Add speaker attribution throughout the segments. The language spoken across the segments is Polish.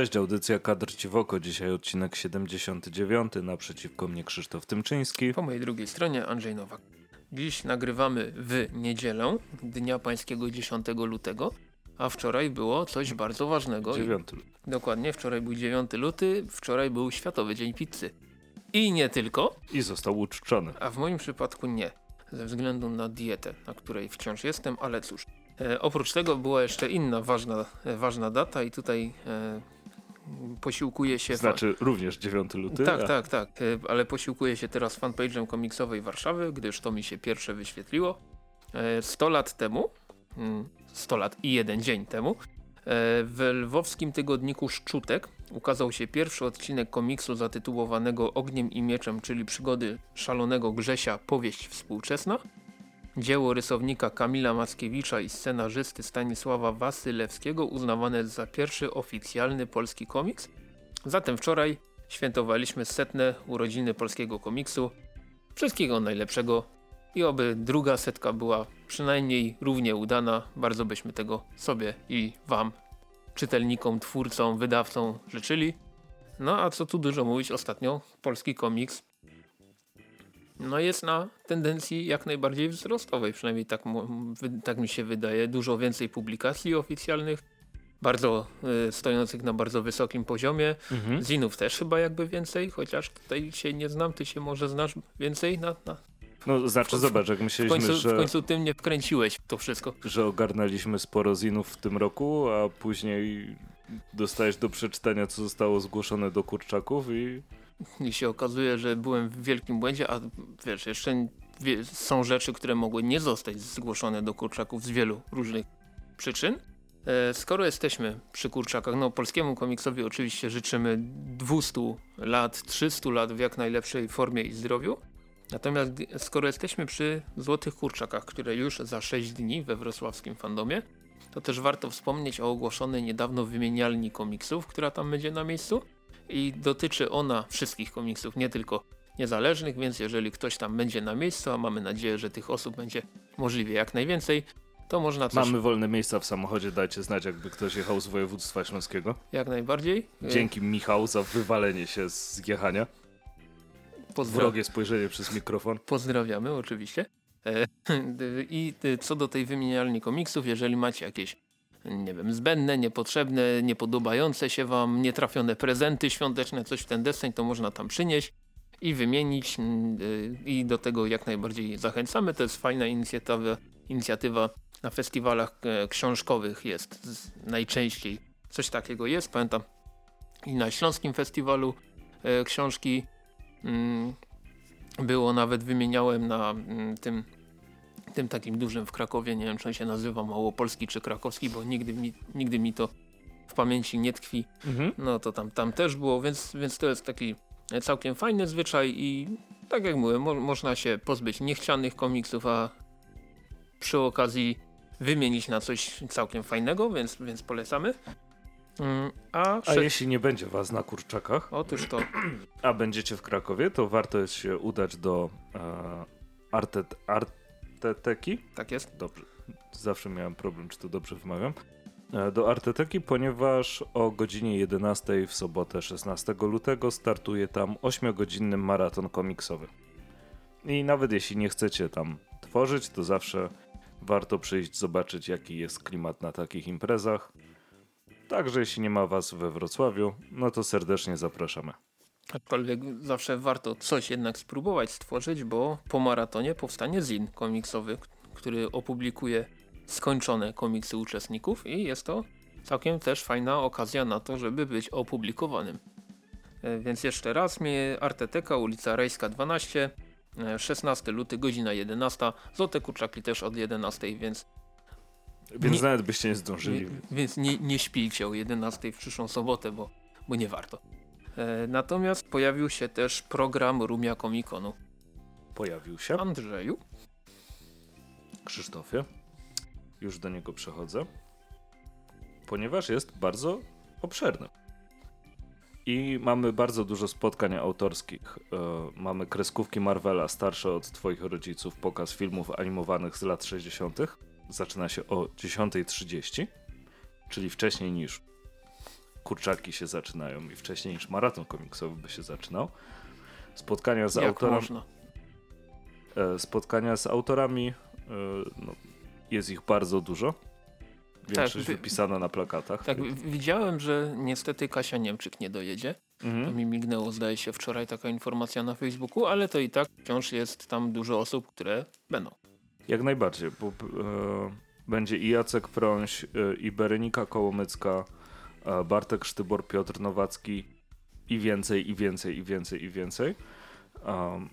Speaker 1: Cześć, audycja Kadr Ci w oko. Dzisiaj odcinek 79. Naprzeciwko mnie Krzysztof Tymczyński.
Speaker 2: Po mojej drugiej stronie Andrzej Nowak. Dziś nagrywamy w niedzielę, dnia pańskiego 10 lutego, a wczoraj było coś bardzo ważnego.
Speaker 1: 9 luty.
Speaker 2: Dokładnie, wczoraj był 9 luty, wczoraj był Światowy Dzień Pizzy. I nie tylko.
Speaker 1: I został uczczony.
Speaker 2: A w moim przypadku nie, ze względu na dietę, na której wciąż jestem, ale cóż. E, oprócz tego była jeszcze inna ważna, e, ważna data i tutaj e, posiłkuje się...
Speaker 1: Znaczy również 9 luty?
Speaker 2: Tak, a... tak, tak, e, ale posiłkuje się teraz fanpage'em komiksowej Warszawy, gdyż to mi się pierwsze wyświetliło. E, 100 lat temu, 100 mm, lat i jeden dzień temu, E, w lwowskim tygodniku Szczutek ukazał się pierwszy odcinek komiksu zatytułowanego Ogniem i Mieczem, czyli przygody szalonego Grzesia Powieść współczesna. Dzieło rysownika Kamila Mackiewicza i scenarzysty Stanisława Wasylewskiego uznawane za pierwszy oficjalny polski komiks. Zatem wczoraj świętowaliśmy setne urodziny polskiego komiksu. Wszystkiego najlepszego i oby druga setka była przynajmniej równie udana. Bardzo byśmy tego sobie i wam, czytelnikom, twórcom, wydawcom życzyli. No a co tu dużo mówić, ostatnio polski komiks no jest na tendencji jak najbardziej wzrostowej, przynajmniej tak, tak mi się wydaje. Dużo więcej publikacji oficjalnych, bardzo y, stojących na bardzo wysokim poziomie. Mhm. Zinów też chyba jakby więcej, chociaż tutaj się nie znam, ty się może znasz więcej na, na
Speaker 1: no znaczy w, zobacz, jak myśleliśmy,
Speaker 2: w końcu,
Speaker 1: że...
Speaker 2: W końcu tym nie wkręciłeś to wszystko.
Speaker 1: Że ogarnęliśmy sporo zinów w tym roku, a później dostajesz do przeczytania, co zostało zgłoszone do kurczaków i...
Speaker 2: I się okazuje, że byłem w wielkim błędzie, a wiesz, jeszcze są rzeczy, które mogły nie zostać zgłoszone do kurczaków z wielu różnych przyczyn. E, skoro jesteśmy przy kurczakach, no polskiemu komiksowi oczywiście życzymy 200 lat, 300 lat w jak najlepszej formie i zdrowiu. Natomiast skoro jesteśmy przy Złotych Kurczakach, które już za 6 dni we wrocławskim fandomie, to też warto wspomnieć o ogłoszonej niedawno wymienialni komiksów, która tam będzie na miejscu i dotyczy ona wszystkich komiksów, nie tylko niezależnych, więc jeżeli ktoś tam będzie na miejscu, a mamy nadzieję, że tych osób będzie możliwie jak najwięcej, to można coś...
Speaker 1: Mamy wolne miejsca w samochodzie, dajcie znać, jakby ktoś jechał z województwa śląskiego.
Speaker 2: Jak najbardziej.
Speaker 1: Dzięki Michał za wywalenie się z jechania. Pozdra... Wrogie spojrzenie przez mikrofon.
Speaker 2: Pozdrawiamy oczywiście. E, I co do tej wymienialni komiksów, jeżeli macie jakieś nie wiem, zbędne, niepotrzebne, niepodobające się wam, nietrafione prezenty świąteczne, coś w ten deseń, to można tam przynieść i wymienić i do tego jak najbardziej zachęcamy. To jest fajna inicjatywa, inicjatywa na festiwalach e, książkowych jest najczęściej coś takiego jest. Pamiętam i na Śląskim Festiwalu e, książki Mm, było nawet wymieniałem na mm, tym tym takim dużym w Krakowie, nie wiem czy on się nazywa Małopolski czy Krakowski, bo nigdy mi, nigdy mi to w pamięci nie tkwi. Mhm. No to tam, tam też było, więc, więc to jest taki całkiem fajny zwyczaj i tak jak mówię, mo można się pozbyć niechcianych komiksów, a przy okazji wymienić na coś całkiem fajnego, więc, więc polecamy.
Speaker 1: Mm, a, a jeśli nie będzie was na kurczakach,
Speaker 2: otóż to.
Speaker 1: A będziecie w Krakowie, to warto jest się udać do e, Artet, Arteteki.
Speaker 2: Tak jest.
Speaker 1: Dobrze. Zawsze miałem problem, czy to dobrze wymawiam. E, do Arteteki, ponieważ o godzinie 11 w sobotę 16 lutego startuje tam 8-godzinny maraton komiksowy. I nawet jeśli nie chcecie tam tworzyć, to zawsze warto przyjść zobaczyć, jaki jest klimat na takich imprezach. Także jeśli nie ma Was we Wrocławiu, no to serdecznie zapraszamy.
Speaker 2: Aczkolwiek zawsze warto coś jednak spróbować stworzyć, bo po maratonie powstanie zin komiksowy, który opublikuje skończone komiksy uczestników i jest to całkiem też fajna okazja na to, żeby być opublikowanym. E, więc jeszcze raz, mnie Arteteka, ulica Rejska 12, 16 e, luty, godzina 11, Złote Kurczaki też od 11, więc
Speaker 1: więc nie, nawet byście nie zdążyli.
Speaker 2: Więc nie, nie śpijcie o 11 w przyszłą sobotę, bo, bo nie warto. E, natomiast pojawił się też program Rumia Komikonu.
Speaker 1: Pojawił się?
Speaker 2: Andrzeju.
Speaker 1: Krzysztofie. Już do niego przechodzę. Ponieważ jest bardzo obszerny. I mamy bardzo dużo spotkań autorskich. E, mamy kreskówki Marvela starsze od twoich rodziców, pokaz filmów animowanych z lat 60 zaczyna się o 10.30, czyli wcześniej niż kurczaki się zaczynają i wcześniej niż maraton komiksowy by się zaczynał. Spotkania z
Speaker 2: Jak
Speaker 1: autorami.
Speaker 2: można?
Speaker 1: e, Spotkania z autorami. e, No, jest ich bardzo dużo. Większość
Speaker 2: wy-
Speaker 1: wypisana na plakatach.
Speaker 2: Tak, w- widziałem, że niestety Kasia Niemczyk nie dojedzie. To
Speaker 1: Mhm.
Speaker 2: mi mignęło, zdaje się, wczoraj taka informacja na Facebooku, ale to i tak wciąż jest tam dużo osób, które będą.
Speaker 1: Jak najbardziej, bo e, będzie i Jacek Prąś, e, i Berenika Kołomycka, Bartek Sztybor, Piotr Nowacki i więcej, i więcej, i więcej, i więcej. Um,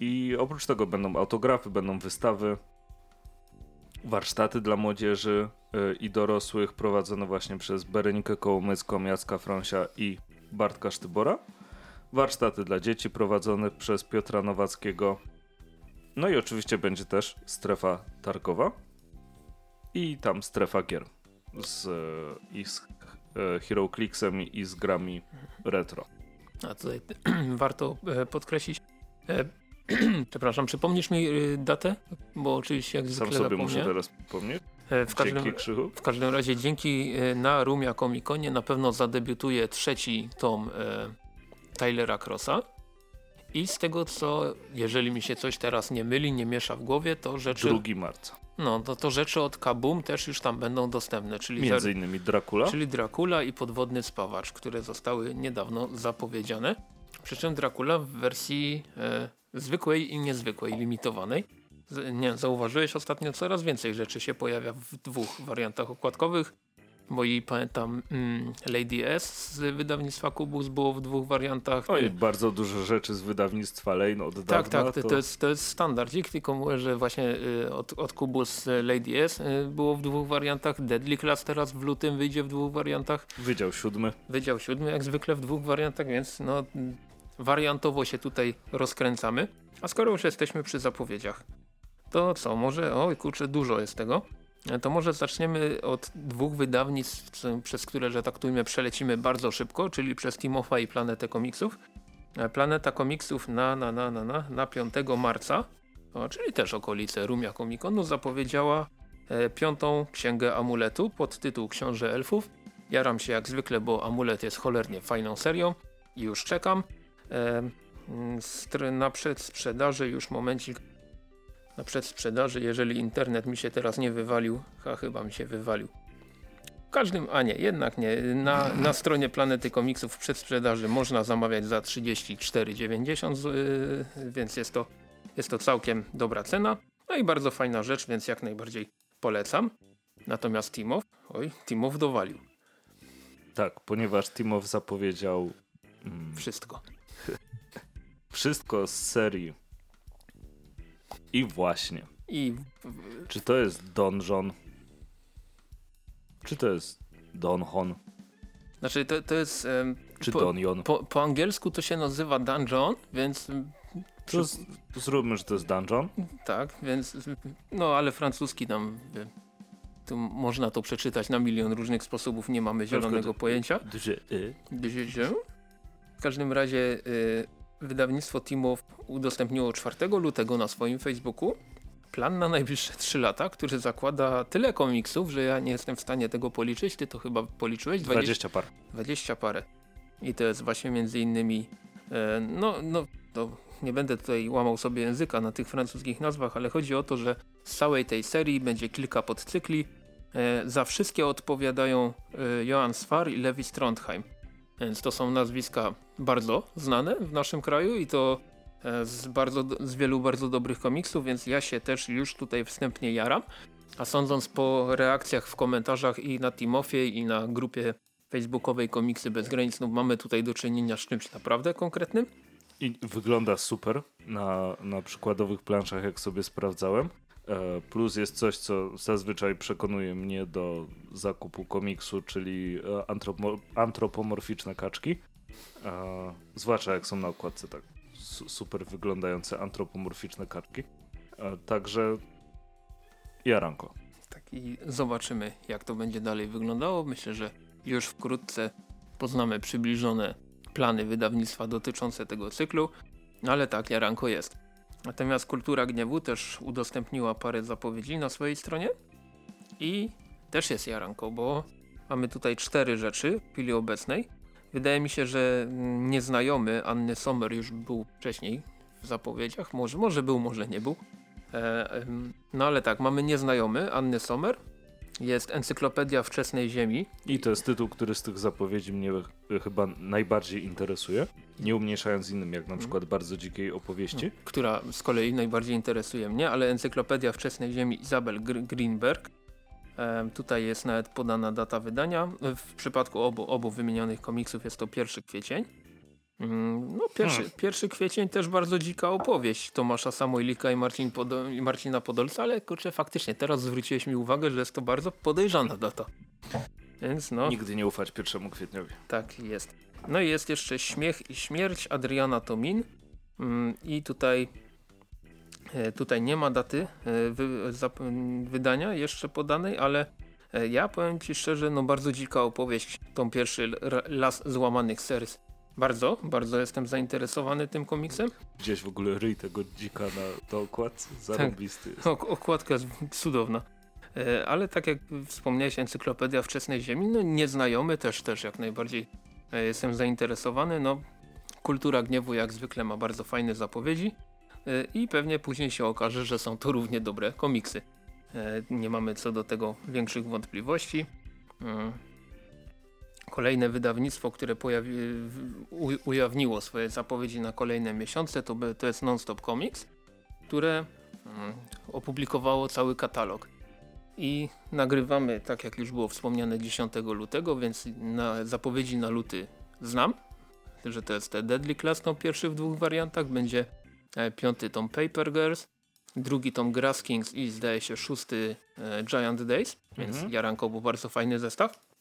Speaker 1: I oprócz tego będą autografy, będą wystawy, warsztaty dla młodzieży e, i dorosłych prowadzone właśnie przez Berenikę Kołomycką, Jacka Frąsia i Bartka Sztybora. Warsztaty dla dzieci prowadzone przez Piotra Nowackiego, no i oczywiście będzie też strefa targowa i tam strefa gier z, e, i z e, Hero Clicksem i z grami retro.
Speaker 2: A tutaj warto e, podkreślić. E, przepraszam, przypomnisz mi datę? Bo oczywiście jak
Speaker 1: Sam
Speaker 2: zwykle
Speaker 1: sobie muszę
Speaker 2: zapomniałem.
Speaker 1: teraz przypomnieć.
Speaker 2: W każdym,
Speaker 1: Dzięki.
Speaker 2: W każdym razie dzięki na Rumia Comiconie na pewno zadebiutuje trzeci tom Tylera Crossa. I z tego co, jeżeli mi się coś teraz nie myli, nie miesza w głowie, to rzeczy,
Speaker 1: 2 marca.
Speaker 2: No, to, to rzeczy od Kabum też już tam będą dostępne, czyli,
Speaker 1: Między
Speaker 2: za,
Speaker 1: innymi Dracula.
Speaker 2: czyli Dracula i Podwodny Spawacz, które zostały niedawno zapowiedziane. Przy czym Dracula w wersji e, zwykłej i niezwykłej, limitowanej. Z, nie, zauważyłeś ostatnio coraz więcej rzeczy się pojawia w dwóch wariantach okładkowych. Bo i pamiętam mm, Lady S z wydawnictwa Kubus było w dwóch wariantach.
Speaker 1: Oj, bardzo dużo rzeczy z wydawnictwa Lane od
Speaker 2: tak,
Speaker 1: dawna.
Speaker 2: tak, to, to, jest, to jest standardzik, tylko mówię, że właśnie y, od, od Kubus y, Lady S y, było w dwóch wariantach. Deadly Class teraz w lutym wyjdzie w dwóch wariantach.
Speaker 1: Wydział siódmy.
Speaker 2: Wydział siódmy jak zwykle w dwóch wariantach, więc no wariantowo się tutaj rozkręcamy. A skoro już jesteśmy przy zapowiedziach, to co, może, oj kurczę, dużo jest tego. E, To może zaczniemy od dwóch wydawnictw, przez które, że tak tujmy, przelecimy bardzo szybko, czyli przez Timofa i Planetę Komiksów. E, Planeta Komiksów na, na, na, na, na, na 5 marca, czyli też okolice Rumia Komikonu, zapowiedziała e, piątą księgę amuletu pod tytuł Książę Elfów. Jaram się jak zwykle, bo amulet jest cholernie fajną serią i już czekam. Na przedsprzedaży już momencik. Na przedsprzedaży, jeżeli internet mi się teraz nie wywalił, a chyba mi się wywalił. W każdym, a nie, jednak nie. Na, na stronie Planety Komiksów w przedsprzedaży można zamawiać za 34,90, z- yy, więc jest to, jest to całkiem dobra cena. No i bardzo fajna rzecz, więc jak najbardziej polecam. Natomiast Timow, oj, Timow dowalił
Speaker 1: Tak, ponieważ Timow zapowiedział mm,
Speaker 2: wszystko.
Speaker 1: wszystko z serii. I właśnie.
Speaker 2: I
Speaker 1: Czy to jest Donjon? Czy to jest Donhon?
Speaker 2: znaczy to, to jest. em,
Speaker 1: Czy
Speaker 2: po,
Speaker 1: Donjon?
Speaker 2: po, po angielsku to się nazywa dungeon, więc
Speaker 1: To z, zróbmy, że to jest Dungeon.
Speaker 2: tak, więc no ale francuski tam wie, tu można to przeczytać na milion różnych sposobów, nie mamy zielonego pojęcia.
Speaker 1: Y.
Speaker 2: W każdym razie y, wydawnictwo Timow udostępniło 4 lutego na swoim Facebooku plan na najbliższe 3 lata, który zakłada tyle komiksów, że ja nie jestem w stanie tego policzyć. Ty to chyba policzyłeś? 20,
Speaker 1: 20 par.
Speaker 2: 20 parę. I to jest właśnie między innymi, e, no, no, to nie będę tutaj łamał sobie języka na tych francuskich nazwach, ale chodzi o to, że z całej tej serii będzie kilka podcykli. E, za wszystkie odpowiadają e, Johan Sfar i Levi Strondheim. Więc to są nazwiska bardzo znane w naszym kraju i to e, z, bardzo, z wielu bardzo dobrych komiksów, więc ja się też już tutaj wstępnie jaram. A sądząc po reakcjach w komentarzach i na Timofie i na grupie facebookowej Komiksy Bez Granic, no mamy tutaj do czynienia z czymś naprawdę konkretnym.
Speaker 1: I wygląda super na, na przykładowych planszach, jak sobie sprawdzałem. E, Plus jest coś, co zazwyczaj przekonuje mnie do zakupu komiksu, czyli e, antropo, antropomorficzne kaczki. E, Zwłaszcza jak są na okładce tak su- super wyglądające antropomorficzne kaczki. Także jaranko.
Speaker 2: Tak i zobaczymy jak to będzie dalej wyglądało. Myślę, że już wkrótce poznamy przybliżone plany wydawnictwa dotyczące tego cyklu. No ale tak, Jaranko jest. Natomiast Kultura Gniewu też udostępniła parę zapowiedzi na swojej stronie i też jest Jaranko, bo Mamy tutaj cztery rzeczy w chwili obecnej. Wydaje mi się, że nieznajomy Anny Sommer już był wcześniej w zapowiedziach. Może, może był, może nie był. E, no ale tak, mamy nieznajomy Anny Sommer. Jest Encyklopedia Wczesnej Ziemi.
Speaker 1: I to jest tytuł, który z tych zapowiedzi mnie chyba najbardziej interesuje. Nie umniejszając innym, jak na mhm. przykład bardzo dzikiej opowieści.
Speaker 2: Która z kolei najbardziej interesuje mnie, ale Encyklopedia Wczesnej Ziemi Isabel Greenberg Tutaj jest nawet podana data wydania. W przypadku obu, obu wymienionych komiksów jest to 1 kwiecień. Mm, no, pierwszy, hmm. pierwszy kwiecień też bardzo dzika opowieść Tomasza Samoilika i, Marcin Podo i Marcina Podolca, ale kurczę, faktycznie teraz zwróciłeś mi uwagę, że jest to bardzo podejrzana data.
Speaker 1: Więc no. Nigdy nie ufać 1 kwietniowi.
Speaker 2: Tak jest. No i jest jeszcze Śmiech i Śmierć Adriana Tomin. Mm, I tutaj E, tutaj nie ma daty e, wydania jeszcze podanej, ale e, ja powiem Ci szczerze, no bardzo dzika opowieść, tą pierwszy Las Złamanych Serc. Bardzo, bardzo jestem zainteresowany tym komiksem.
Speaker 1: Gdzieś w ogóle ryj tego dzika na to okładce, zarobisty
Speaker 2: tak, okładka jest cudowna. Ale tak jak wspomniałeś, Encyklopedia Wczesnej Ziemi, no nieznajomy też, też jak najbardziej jestem zainteresowany. No, Kultura Gniewu jak zwykle ma bardzo fajne zapowiedzi. E, i pewnie później się okaże, że są to równie dobre komiksy. E, nie mamy co do tego większych wątpliwości. Kolejne wydawnictwo, które pojawi, ujawniło swoje zapowiedzi na kolejne miesiące to, to jest Nonstop Comics, które mm, opublikowało cały katalog. I nagrywamy, tak jak już było wspomniane, 10 lutego, więc na zapowiedzi na luty znam, że to jest Deadly Class, no pierwszy w dwóch wariantach, będzie E, piąty tom Paper Girls, drugi tom Grass Kings i zdaje się szósty e, Giant Days, więc mhm. Jaranko był bardzo fajny zestaw.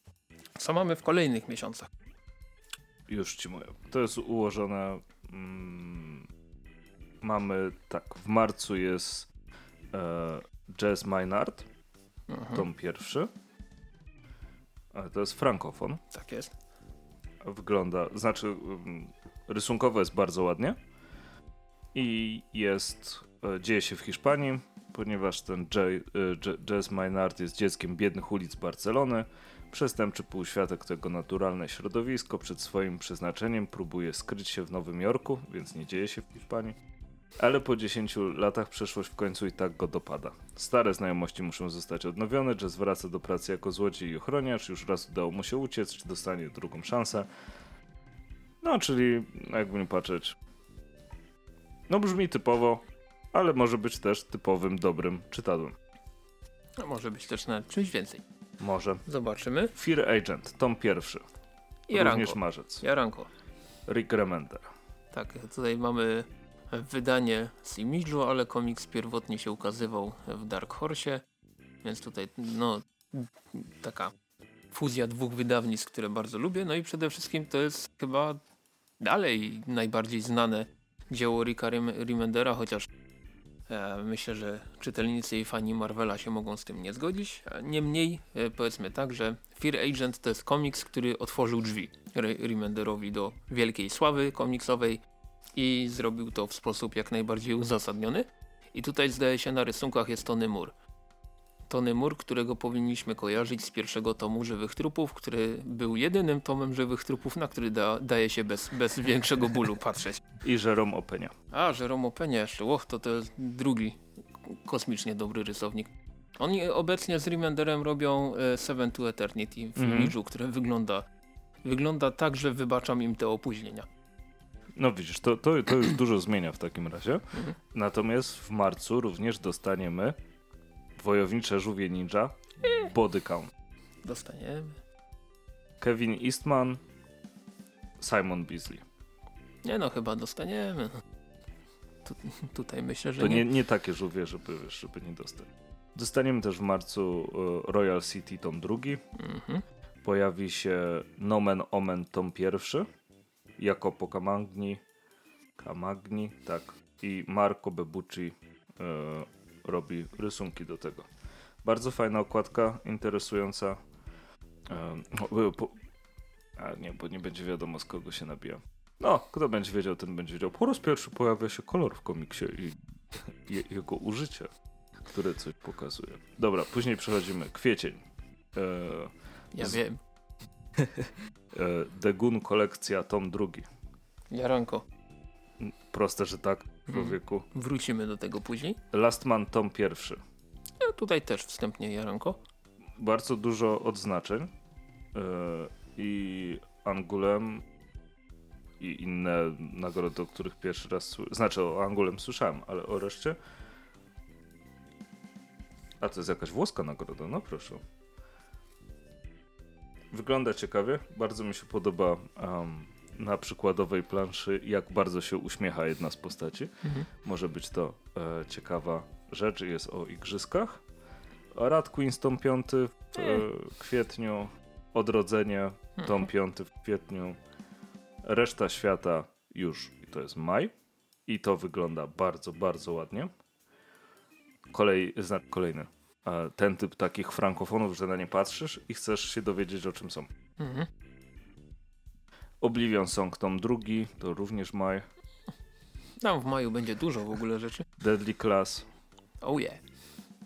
Speaker 2: Co mamy w kolejnych miesiącach?
Speaker 1: Już ci mówię. To jest ułożone. Mm, mamy tak, w marcu jest e, Jazz Maynard, mhm. tom pierwszy. Ale to jest frankofon.
Speaker 2: Tak jest.
Speaker 1: Wygląda, znaczy um, rysunkowo jest bardzo ładnie i jest, e, dzieje się w Hiszpanii, ponieważ ten e, Jazz Maynard jest dzieckiem biednych ulic Barcelony. Przestępczy półświatek tego naturalne środowisko przed swoim przeznaczeniem próbuje skryć się w Nowym Jorku, więc nie dzieje się w Hiszpanii. Ale po 10 latach przeszłość w końcu i tak go dopada. Stare znajomości muszą zostać odnowione, Jazz wraca do pracy jako złodziej i ochroniarz, już raz udało mu się uciec, czy dostanie drugą szansę. No, czyli jakby nie patrzeć, no brzmi typowo, ale może być też typowym, dobrym czytadłem.
Speaker 2: A może być też na czymś więcej.
Speaker 1: Może.
Speaker 2: Zobaczymy.
Speaker 1: Fear Agent, tom pierwszy. Jaranko. Również marzec.
Speaker 2: Jaranko.
Speaker 1: Rick Remender.
Speaker 2: Tak, tutaj mamy wydanie z Image'u, ale komiks pierwotnie się ukazywał w Dark Horse, więc tutaj no taka fuzja dwóch wydawnictw, które bardzo lubię, no i przede wszystkim to jest chyba dalej najbardziej znane dzieło Ricka Remendera, chociaż myślę, że czytelnicy i fani Marvela się mogą z tym nie zgodzić. Niemniej e, powiedzmy tak, że Fear Agent to jest komiks, który otworzył drzwi Remenderowi do wielkiej sławy komiksowej i zrobił to w sposób jak najbardziej uzasadniony. I tutaj zdaje się na rysunkach jest Tony Moore. Tony Moore, którego powinniśmy kojarzyć z pierwszego tomu Żywych Trupów, który był jedynym tomem Żywych Trupów, na który da, daje się bez, bez większego bólu patrzeć.
Speaker 1: I Jerome Openia.
Speaker 2: A, Jerome Openia jeszcze, och, to to jest drugi kosmicznie dobry rysownik. Oni obecnie z Remenderem robią e, Seven to Eternity w mm -hmm. które wygląda, wygląda tak, że wybaczam im te opóźnienia.
Speaker 1: No widzisz, to, to, to już dużo zmienia w takim razie. Mhm. Natomiast w marcu również dostaniemy Wojownicze żółwie ninja. Body count.
Speaker 2: Dostaniemy.
Speaker 1: Kevin Eastman. Simon Beasley.
Speaker 2: Nie no, chyba dostaniemy. Tu, tutaj myślę, że
Speaker 1: to nie. nie takie żółwie, żeby, żeby nie dostać. Dostaniemy też w marcu e, Royal City tom drugi. Mhm. Pojawi się Nomen Omen tom pierwszy. Jacopo Camagni. Camagni, tak. I Marco Bebucci e, robi rysunki do tego. Bardzo fajna okładka, interesująca. Um, po, a nie, bo nie będzie wiadomo z kogo się nabija. No, kto będzie wiedział, ten będzie wiedział. Po raz pierwszy pojawia się kolor w komiksie i, i jego użycie, które coś pokazuje. Dobra, później przechodzimy. Kwiecień. E,
Speaker 2: Ja
Speaker 1: Z-
Speaker 2: wiem.
Speaker 1: E, Degun kolekcja tom drugi.
Speaker 2: Jaranko.
Speaker 1: Proste, że tak. Człowieku.
Speaker 2: Wrócimy do tego później.
Speaker 1: Last Man tom pierwszy.
Speaker 2: Ja tutaj też wstępnie Jaranko.
Speaker 1: Bardzo dużo odznaczeń. E, I Angulem i inne nagrody, o których pierwszy raz słyszałem. Znaczy o Angulem słyszałem, ale o reszcie. A to jest jakaś włoska nagroda, no proszę. Wygląda ciekawie. Bardzo mi się podoba em, na przykładowej planszy, jak bardzo się uśmiecha jedna z postaci.
Speaker 2: Mhm.
Speaker 1: Może być to e, ciekawa rzecz. Jest o igrzyskach. Rad Queens tom 5 w e, kwietniu. Odrodzenie tom 5 w kwietniu. Reszta świata już i to jest maj. I to wygląda bardzo, bardzo ładnie. Kolej, znak kolejny. E, ten typ takich frankofonów, że na nie patrzysz i chcesz się dowiedzieć o czym są.
Speaker 2: Mhm.
Speaker 1: Oblivion Song tom drugi, to również maj.
Speaker 2: Tam w maju będzie dużo w ogóle rzeczy.
Speaker 1: Deadly Class.
Speaker 2: Oh yeah.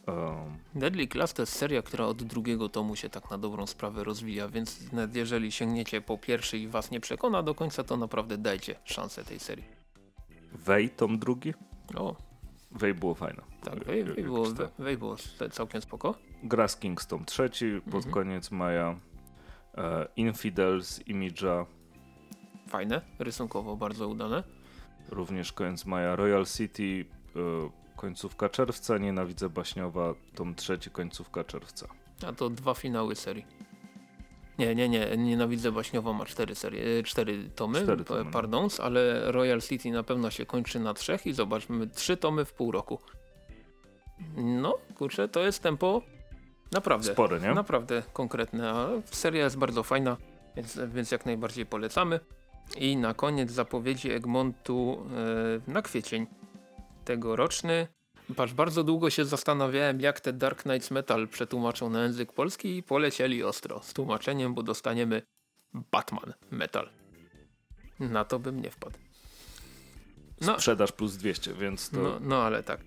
Speaker 1: Um,
Speaker 2: Deadly Class to jest seria, która od drugiego tomu się tak na dobrą sprawę rozwija, więc nawet jeżeli sięgniecie po pierwszy i was nie przekona do końca, to naprawdę dajcie szansę tej serii.
Speaker 1: Wej tom drugi.
Speaker 2: O,
Speaker 1: Wej było fajne.
Speaker 2: tak, Wej,
Speaker 1: jak-
Speaker 2: Wej,
Speaker 1: jak
Speaker 2: było. Wej było całkiem spoko.
Speaker 1: Grass Kings tom trzeci, pod
Speaker 2: Mhm.
Speaker 1: koniec maja. E, Infidels, Image'a,
Speaker 2: Fajne, rysunkowo bardzo udane.
Speaker 1: również koniec maja. Royal City, e, końcówka czerwca. Nienawidzę baśniowa, tom trzeci, końcówka czerwca.
Speaker 2: A to dwa finały serii. Nie, nie, nie, Nienawidzę Baśniowa ma cztery serie, e, cztery tomy,
Speaker 1: Cztery tomy, no.
Speaker 2: pardons, ale Royal City na pewno się kończy na trzech i zobaczmy, trzy tomy w pół roku. No, kurczę, to jest tempo naprawdę,
Speaker 1: Spore, nie?
Speaker 2: naprawdę konkretne, a seria jest bardzo fajna, więc, więc jak najbardziej polecamy. I na koniec zapowiedzi Egmontu e, na kwiecień tegoroczny. Patrz, bardzo długo się zastanawiałem, jak te Dark Knights Metal przetłumaczą na język polski i polecieli ostro z tłumaczeniem, bo dostaniemy Batman Metal. Na to bym nie wpadł. No,
Speaker 1: Sprzedaż plus 200, więc to
Speaker 2: no, no ale tak.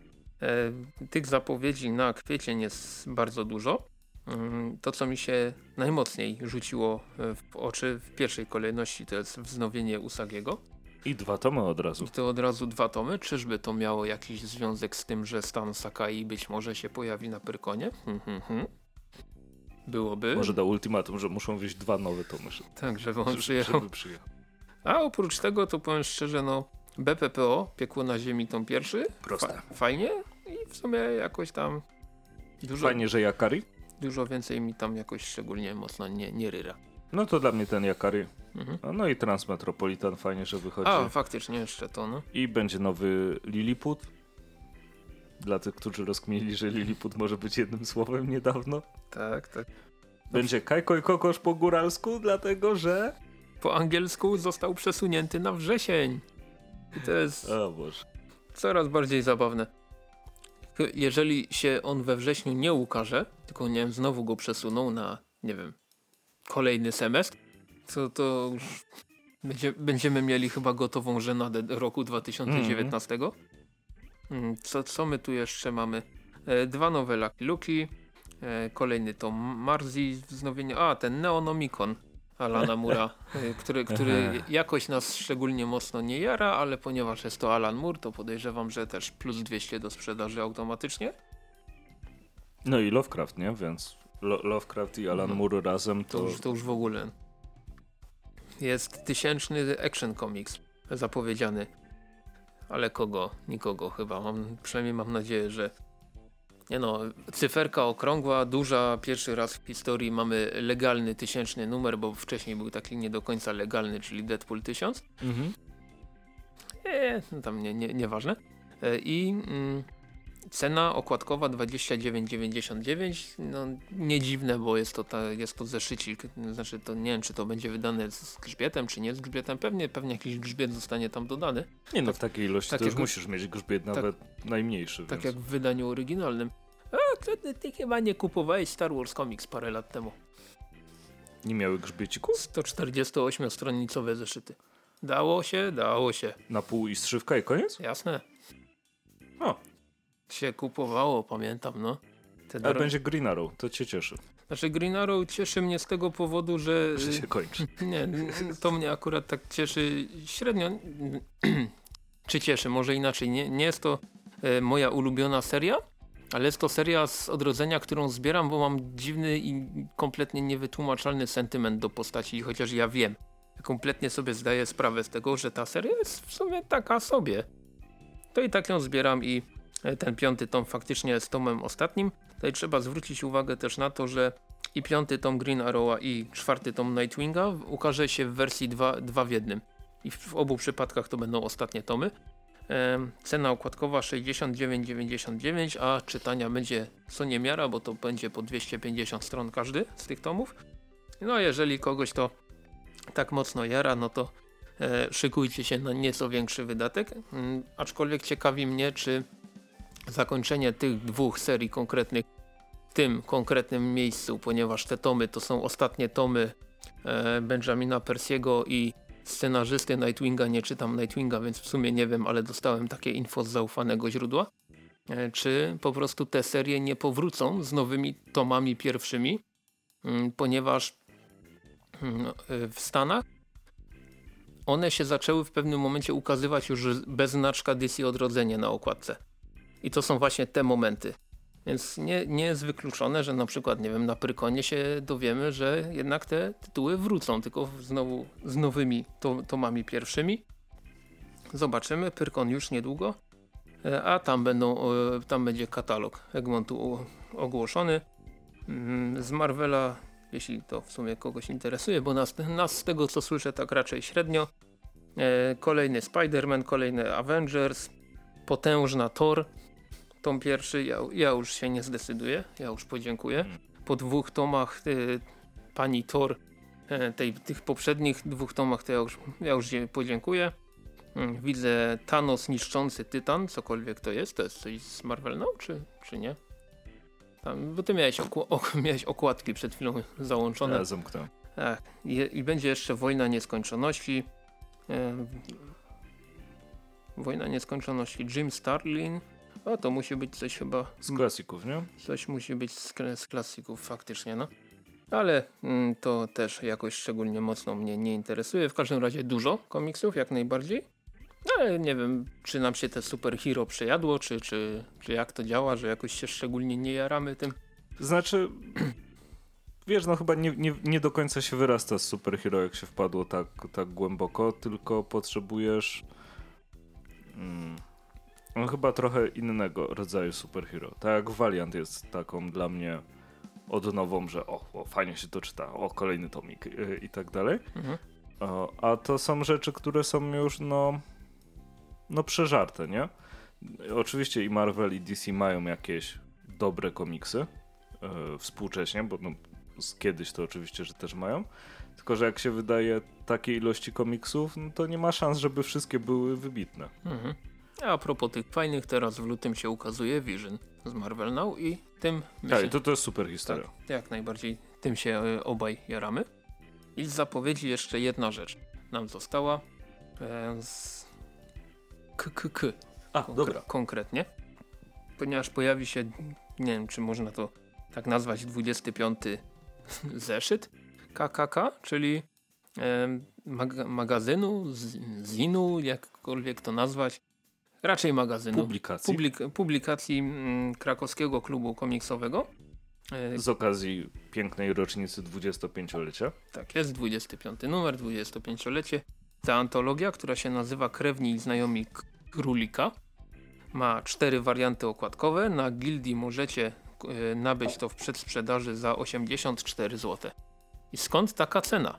Speaker 2: E, tych zapowiedzi na kwiecień jest bardzo dużo. Mm, To, co mi się najmocniej rzuciło e, w oczy w pierwszej kolejności, to jest wznowienie Usagiego.
Speaker 1: i dwa tomy od razu.
Speaker 2: I to od razu dwa tomy. Czyżby to miało jakiś związek z tym, że Stan Sakai być może się pojawi na Pyrkonie? Hmm, hmm, hmm. Byłoby.
Speaker 1: Może da ultimatum, że muszą wyjść dwa nowe tomy, żeby,
Speaker 2: Tak, żeby on przyjechał.
Speaker 1: żeby przyjechał.
Speaker 2: A oprócz tego to powiem szczerze, no BPPO, Piekło na Ziemi tom pierwszy.
Speaker 1: Proste.
Speaker 2: fajnie i w sumie jakoś tam dużo,
Speaker 1: Fajnie, że Jakari.
Speaker 2: Dużo więcej mi tam jakoś szczególnie mocno nie, nie ryra.
Speaker 1: No to dla mnie ten Jakari.
Speaker 2: Mhm.
Speaker 1: No i Transmetropolitan fajnie, że wychodzi.
Speaker 2: A, faktycznie jeszcze to, no.
Speaker 1: I będzie nowy Lilliput. Dla tych, którzy rozkmieli, że Lilliput może być jednym słowem niedawno.
Speaker 2: Tak, tak.
Speaker 1: Będzie Kajko i Kokosz po góralsku, dlatego że...
Speaker 2: Po angielsku został przesunięty na wrzesień. I to jest
Speaker 1: O Boże.
Speaker 2: coraz bardziej zabawne. Jeżeli się on we wrześniu nie ukaże, tylko nie wiem, znowu go przesuną na, nie wiem, kolejny semestr, to, to już będzie, będziemy mieli chyba gotową żenadę roku 2019. Mm, Co, co my tu jeszcze mamy? E, dwa nowe Lucky Luki, e, kolejny to Marzi, wznowienie, a ten Neonomicon Alana Mura, e, który, który jakoś nas szczególnie mocno nie jara, ale ponieważ jest to Alan Moore, to podejrzewam, że też plus 200 do sprzedaży automatycznie.
Speaker 1: No i Lovecraft, nie? Więc Lo Lovecraft i Alan
Speaker 2: No.
Speaker 1: Moore razem
Speaker 2: To,
Speaker 1: to...
Speaker 2: już, to już w ogóle. Jest tysięczny action comics zapowiedziany. Ale kogo? Nikogo chyba. Mam, przynajmniej mam nadzieję, że nie no, cyferka okrągła, duża, pierwszy raz w historii mamy legalny tysięczny numer, bo wcześniej był taki nie do końca legalny, czyli Deadpool 1000.
Speaker 1: Mhm.
Speaker 2: Eee, no tam nie, nie, nieważne. E, I mm, cena okładkowa 29,99. No nie dziwne, bo jest to, ta, jest to zeszycik. Znaczy to nie wiem, czy to będzie wydane z grzbietem, czy nie z grzbietem. Pewnie, pewnie jakiś grzbiet zostanie tam dodany.
Speaker 1: Nie no, w takiej ilości
Speaker 2: tak
Speaker 1: to już
Speaker 2: jak-
Speaker 1: musisz mieć grzbiet nawet najmniejszy,
Speaker 2: Tak
Speaker 1: więc...
Speaker 2: jak w wydaniu oryginalnym. A, ty, ty chyba nie kupowałeś Star Wars Comics parę lat temu.
Speaker 1: Nie miały grzbiecików?
Speaker 2: 148-stronicowe zeszyty. Dało się, dało się.
Speaker 1: Na pół i strzywka i koniec?
Speaker 2: Jasne.
Speaker 1: O,
Speaker 2: Się kupowało, pamiętam, no. Te
Speaker 1: ale będzie Green Arrow, to cię cieszy.
Speaker 2: Znaczy Green Arrow cieszy mnie z tego powodu, że...
Speaker 1: Że się kończy.
Speaker 2: Nie, to mnie akurat tak cieszy średnio. Czy cieszy, może inaczej. Nie, nie jest to e, moja ulubiona seria, ale jest to seria z odrodzenia, którą zbieram, bo mam dziwny i kompletnie niewytłumaczalny sentyment do postaci, chociaż ja wiem. Kompletnie sobie zdaję sprawę z tego, że ta seria jest w sumie taka sobie. To i tak ją zbieram i ten piąty tom faktycznie jest tomem ostatnim. Tutaj trzeba zwrócić uwagę też na to, że i piąty tom Green Arrow'a i czwarty tom Nightwinga ukaże się w wersji 2, 2 w jednym. I w obu przypadkach to będą ostatnie tomy. Cena okładkowa 69,99, a czytania będzie co niemiara, bo to będzie po 250 stron każdy z tych tomów. No jeżeli kogoś to tak mocno jara, no to e, szykujcie się na nieco większy wydatek. Mm, aczkolwiek ciekawi mnie, czy zakończenie tych dwóch serii konkretnych w tym konkretnym miejscu, ponieważ te tomy to są ostatnie tomy e, Benjamina Persiego i scenarzysty Nightwinga, nie czytam Nightwinga, więc w sumie nie wiem, ale dostałem takie info z zaufanego źródła. E, czy po prostu te serie nie powrócą z nowymi tomami pierwszymi, mm, ponieważ mm, e, w Stanach one się zaczęły w pewnym momencie ukazywać już bez znaczka DC Odrodzenie na okładce. I to są właśnie te momenty. Więc nie, nie jest wykluczone, że na przykład, nie wiem, na Prykonie się dowiemy, że jednak te tytuły wrócą, tylko znowu z nowymi to, tomami pierwszymi. Zobaczymy, Pyrkon już niedługo, e, a tam, będą, e, tam będzie katalog Egmontu ogłoszony. Mm, z Marvela, jeśli to w sumie kogoś interesuje, bo nas, nas z tego co słyszę tak raczej średnio. E, kolejny Spider-Man, kolejny Avengers, potężna Thor, tom pierwszy ja, ja już się nie zdecyduję, ja już podziękuję. Hmm. Po dwóch tomach y, pani Thor, y, tej, tych poprzednich dwóch tomach to ja już, ja już podziękuję. Y, widzę Thanos niszczący Tytan, cokolwiek to jest, to jest coś z Marvel Now, czy, czy nie? Tam, bo ty miałeś, miałeś okładki przed chwilą załączone.
Speaker 1: Ja zamknąłem.
Speaker 2: Tak, i, i będzie jeszcze Wojna Nieskończoności. E, Wojna Nieskończoności Jim Starlin o, to musi być coś chyba...
Speaker 1: Z klasików, nie?
Speaker 2: Coś musi być z, z klasików faktycznie, no. Ale mm, to też jakoś szczególnie mocno mnie nie interesuje. W każdym razie dużo komiksów, jak najbardziej. Ale nie wiem, czy nam się te superhero przejadło, czy, czy, czy jak to działa, że jakoś się szczególnie nie jaramy tym.
Speaker 1: Znaczy, wiesz, no chyba nie, nie, nie do końca się wyrasta z superhero, jak się wpadło tak, tak głęboko, tylko potrzebujesz... Mm, chyba trochę innego rodzaju superhero. Tak jak Valiant jest taką dla mnie odnową, że o, o fajnie się to czyta, o kolejny tomik yy, i tak dalej. Mhm. O, a to są rzeczy, które są już no, no przeżarte, nie? Oczywiście i Marvel i DC mają jakieś dobre komiksy yy, współcześnie, bo no, z kiedyś to oczywiście, że też mają. Tylko, że jak się wydaje takiej ilości komiksów, no to nie ma szans, żeby wszystkie były wybitne. Mhm.
Speaker 2: A propos tych fajnych, teraz w lutym się ukazuje Vision z Marvel Now i tym...
Speaker 1: Tak, się... to, to jest super historia.
Speaker 2: Tak, jak najbardziej tym się y, obaj jaramy. I z zapowiedzi jeszcze jedna rzecz nam została e, z KKK.
Speaker 1: A, Konkre dobra.
Speaker 2: Konkretnie. Ponieważ pojawi się, nie wiem czy można to tak nazwać, 25 zeszyt KKK, czyli e, mag magazynu, z, zinu, jakkolwiek to nazwać, raczej magazynu.
Speaker 1: Publikacji.
Speaker 2: Publik publikacji mm, krakowskiego klubu komiksowego.
Speaker 1: Z okazji pięknej rocznicy 25-lecia.
Speaker 2: Tak, jest 25 numer, 25-lecie. Ta antologia, która się nazywa Krewni i Znajomi Królika, ma cztery warianty okładkowe. Na gildii możecie e, nabyć to w przedsprzedaży za 84 zł. I skąd taka cena?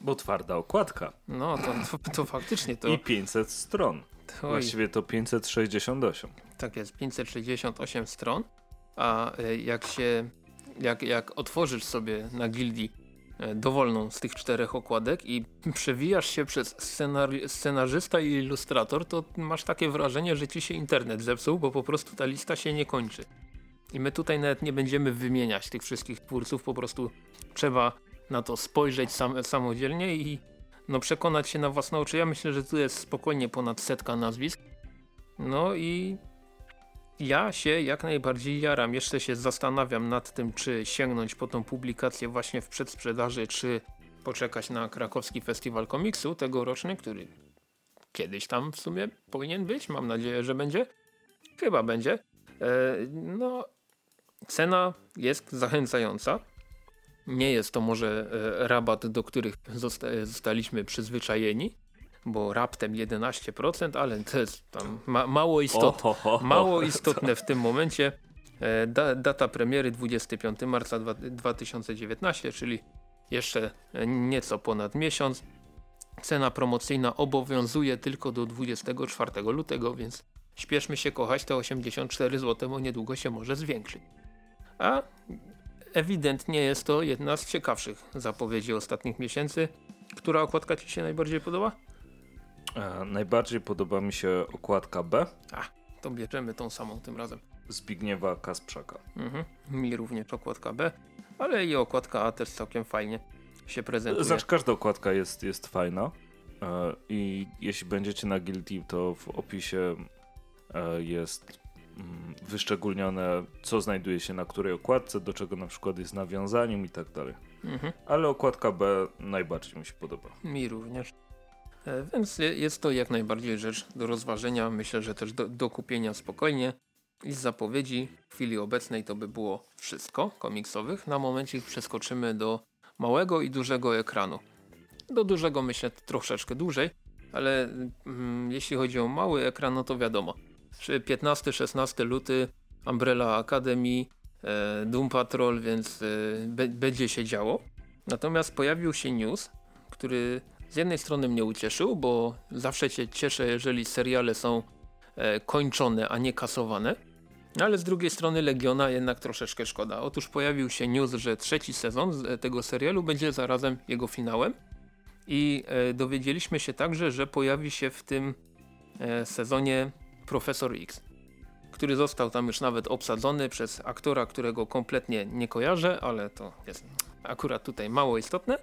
Speaker 1: Bo twarda okładka.
Speaker 2: No, to, to, to faktycznie to...
Speaker 1: I 500 stron. Oj. Właściwie to 568.
Speaker 2: Tak jest, 568 stron. A e, jak się, jak, jak otworzysz sobie na gildii e, dowolną z tych czterech okładek i przewijasz się przez scenari scenarzysta i ilustrator, to masz takie wrażenie, że ci się internet zepsuł, bo po prostu ta lista się nie kończy. I my tutaj nawet nie będziemy wymieniać tych wszystkich twórców, po prostu trzeba na to spojrzeć sam, samodzielnie i no przekonać się na własne oczy. Ja myślę, że tu jest spokojnie ponad setka nazwisk. No i ja się jak najbardziej jaram. Jeszcze się zastanawiam nad tym, czy sięgnąć po tą publikację właśnie w przedsprzedaży, czy poczekać na krakowski festiwal komiksu tegoroczny, który kiedyś tam w sumie powinien być. Mam nadzieję, że będzie. Chyba będzie. E, no, cena jest zachęcająca. Nie jest to może e, rabat, do których zosta zostaliśmy przyzwyczajeni, bo raptem 11%, ale to jest tam ma mało, istot mało istotne w tym momencie. E, da data premiery 25 marca 2019, czyli jeszcze nieco ponad miesiąc. Cena promocyjna obowiązuje tylko do 24 lutego, więc śpieszmy się kochać, te 84 zł, bo niedługo się może zwiększyć. A ewidentnie jest to jedna z ciekawszych zapowiedzi ostatnich miesięcy. Która okładka Ci się najbardziej podoba?
Speaker 1: E, najbardziej podoba mi się okładka B.
Speaker 2: A, to bierzemy tą samą tym razem.
Speaker 1: Zbigniewa Kasprzaka.
Speaker 2: Mhm. Mi również okładka B, ale i okładka A też całkiem fajnie się prezentuje.
Speaker 1: Znaczy każda okładka jest, jest fajna e, i jeśli będziecie na Guilty, to w opisie e, jest wyszczególnione, co znajduje się na której okładce, do czego na przykład jest nawiązaniem i tak dalej. Mhm. Ale okładka B najbardziej mi się podoba.
Speaker 2: Mi również. E, więc jest to jak najbardziej rzecz do rozważenia. Myślę, że też do, do kupienia spokojnie. I z zapowiedzi w chwili obecnej to by było wszystko komiksowych. Na momencie przeskoczymy do małego i dużego ekranu. Do dużego myślę troszeczkę dłużej, ale mm, jeśli chodzi o mały ekran, no to wiadomo. 15-16 luty, Umbrella Academy, e, Doom Patrol, więc e, będzie się działo. Natomiast pojawił się news, który z jednej strony mnie ucieszył, bo zawsze się cieszę, jeżeli seriale są e, kończone, a nie kasowane. Ale z drugiej strony Legiona jednak troszeczkę szkoda. Otóż pojawił się news, że trzeci sezon tego serialu będzie zarazem jego finałem. I dowiedzieliśmy się także, że pojawi się w tym sezonie Profesor X, który został tam już nawet obsadzony przez aktora, którego kompletnie nie kojarzę, ale to jest akurat tutaj mało istotne.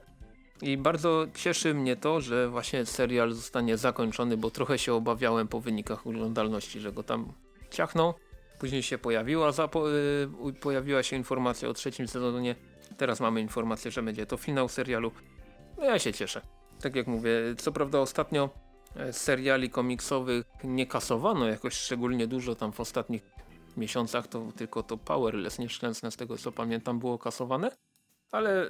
Speaker 2: I bardzo cieszy mnie to, że właśnie serial zostanie zakończony, bo trochę się obawiałem po wynikach oglądalności, że go tam ciachną. Później się pojawiła, y, pojawiła się informacja o trzecim sezonie. Teraz mamy informację, że będzie to finał serialu. No ja się cieszę. Tak jak mówię, co prawda ostatnio seriali komiksowych nie kasowano jakoś szczególnie dużo tam w ostatnich miesiącach, to tylko to Powerless nieszczęsne z tego co pamiętam było kasowane. Ale y,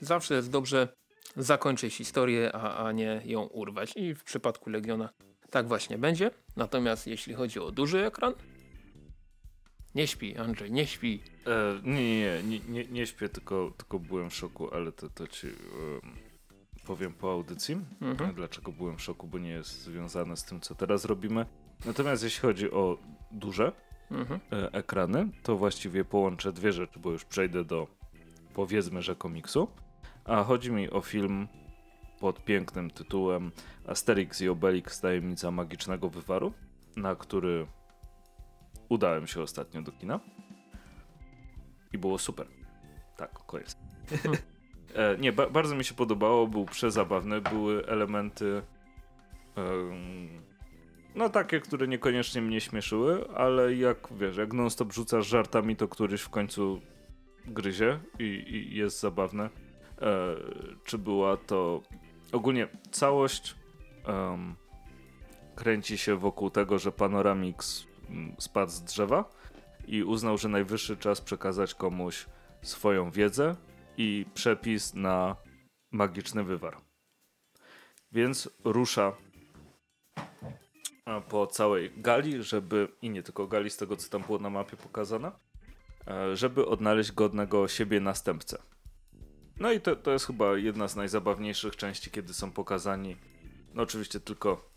Speaker 2: zawsze jest dobrze zakończyć historię, a, a nie ją urwać. I w przypadku Legiona tak właśnie będzie. Natomiast jeśli chodzi o duży ekran, nie śpi, Andrzej, nie śpi.
Speaker 1: E, nie, nie, nie, nie, nie śpię, tylko, tylko byłem w szoku, ale to, to ci powiem po audycji. Mhm. Dlaczego byłem w szoku, bo nie jest związane z tym, co teraz robimy. Natomiast jeśli chodzi o duże mhm. e, ekrany, to właściwie połączę dwie rzeczy, bo już przejdę do powiedzmy, że komiksu. A chodzi mi o film pod pięknym tytułem Asterix i Obelix Tajemnica Magicznego Wywaru, na który udałem się ostatnio do kina i było super. Tak, koniec. E, nie, ba bardzo mi się podobało, był przezabawny, były elementy no takie, które niekoniecznie mnie śmieszyły, ale jak wiesz, jak non-stop rzucasz żartami, to któryś w końcu gryzie i, i jest zabawne. E, czy była to ogólnie całość um, kręci się wokół tego, że Panoramix spadł z drzewa i uznał, że najwyższy czas przekazać komuś swoją wiedzę i przepis na magiczny wywar. Więc rusza po całej gali, żeby, i nie tylko gali, z tego co tam było na mapie pokazane, e, żeby odnaleźć godnego siebie następcę. No i to, to jest chyba jedna z najzabawniejszych części, kiedy są pokazani, no oczywiście tylko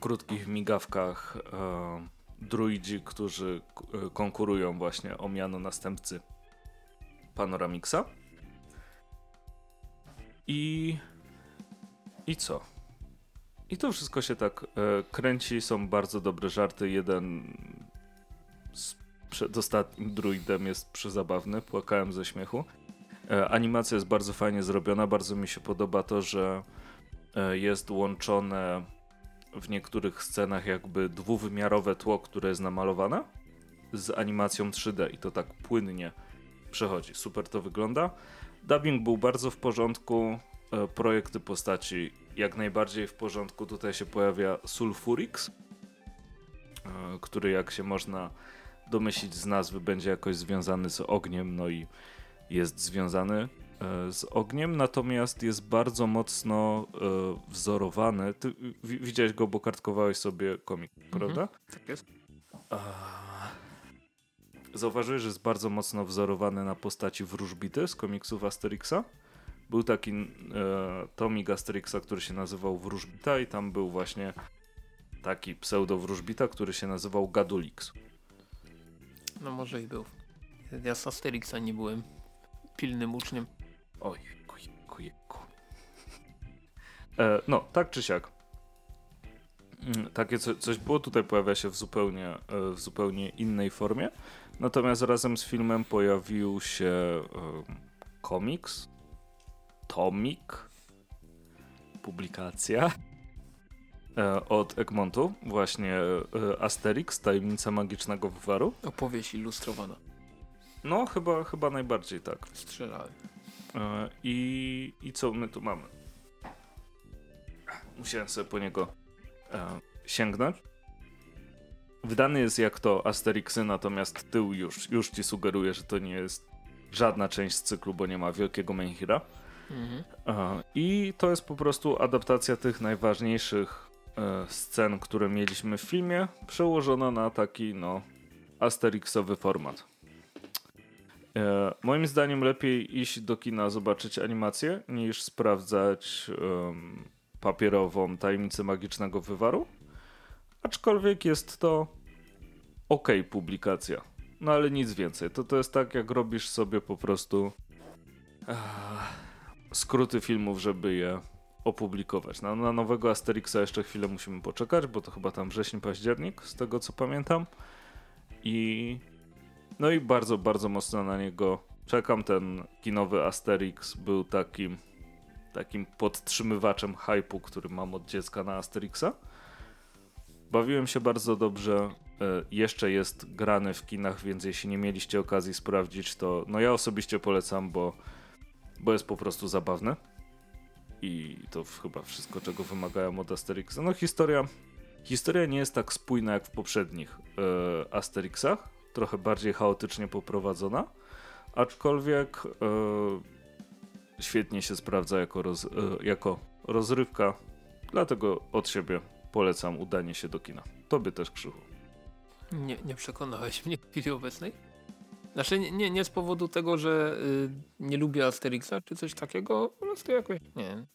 Speaker 1: krótkich migawkach e, druidzi, którzy e, konkurują właśnie o miano następcy Panoramixa. I. I co? I to wszystko się tak e, kręci, są bardzo dobre żarty. Jeden z przedostatnim druidem jest przezabawny, płakałem ze śmiechu. E, animacja jest bardzo fajnie zrobiona, bardzo mi się podoba to, że e, jest łączone w niektórych scenach jakby dwuwymiarowe tło, które jest namalowane z animacją 3D i to tak płynnie przechodzi. Super to wygląda. Dubbing był bardzo w porządku, e, projekty postaci jak najbardziej w porządku. Tutaj się pojawia Sulfurix, e, który jak się można domyślić z nazwy będzie jakoś związany z ogniem, no i jest związany e, z ogniem, natomiast jest bardzo mocno wzorowany. Ty widziałeś go, bo kartkowałeś sobie komik, mhm, prawda?
Speaker 2: Tak jest.
Speaker 1: Zauważyłeś, że jest bardzo mocno wzorowany na postaci wróżbity z komiksów Asterixa. Był taki e, tomik Asterixa, który się nazywał Wróżbita i tam był właśnie taki pseudo-wróżbita, który się nazywał Gadulix.
Speaker 2: No może i był. Ja z Asterixa nie byłem pilnym uczniem.
Speaker 1: Ojejku, jejku, jejku. E, no, tak czy siak. Mm, takie co, coś było, tutaj pojawia się w zupełnie, e, w zupełnie innej formie. Natomiast razem z filmem pojawił się komiks, tomik, publikacja e, od Egmontu, właśnie e, Asterix, Tajemnica Magicznego Wywaru.
Speaker 2: Opowieść ilustrowana.
Speaker 1: No, chyba, chyba najbardziej tak.
Speaker 2: Strzelałem.
Speaker 1: E, I, I co my tu mamy? Musiałem sobie po niego sięgnąć. Wydany jest jak to Asterixy, natomiast tył już, już ci sugeruje, że to nie jest żadna część z cyklu, bo nie ma wielkiego Menhira. Mhm. I to jest po prostu adaptacja tych najważniejszych e, scen, które mieliśmy w filmie, przełożona na taki, no, Asterixowy format. E, moim zdaniem lepiej iść do kina zobaczyć animację, niż sprawdzać um, papierową tajemnicę magicznego wywaru. Aczkolwiek jest to ok publikacja. No ale nic więcej. To, to jest tak, jak robisz sobie po prostu uh, skróty filmów, żeby je opublikować. Na, na nowego Asterixa jeszcze chwilę musimy poczekać, bo to chyba tam wrzesień, październik, z tego co pamiętam. I no i bardzo, bardzo mocno na niego czekam. Ten kinowy Asterix był takim takim podtrzymywaczem hypu, który mam od dziecka na Asterixa. Bawiłem się bardzo dobrze. E, jeszcze jest grany w kinach, więc jeśli nie mieliście okazji sprawdzić, to no ja osobiście polecam, bo, bo jest po prostu zabawne. I to chyba wszystko, czego wymagają od Asterixa. No historia, historia nie jest tak spójna jak w poprzednich e, Asterixach. Trochę bardziej chaotycznie poprowadzona. Aczkolwiek e, świetnie się sprawdza jako, roz, e, jako rozrywka. Dlatego od siebie polecam udanie się do kina. Tobie też Krzychu.
Speaker 2: Nie, nie przekonałeś mnie w chwili obecnej. Znaczy nie, nie, nie z powodu tego, że y, nie lubię Asterixa czy coś takiego, po prostu jakoś nie.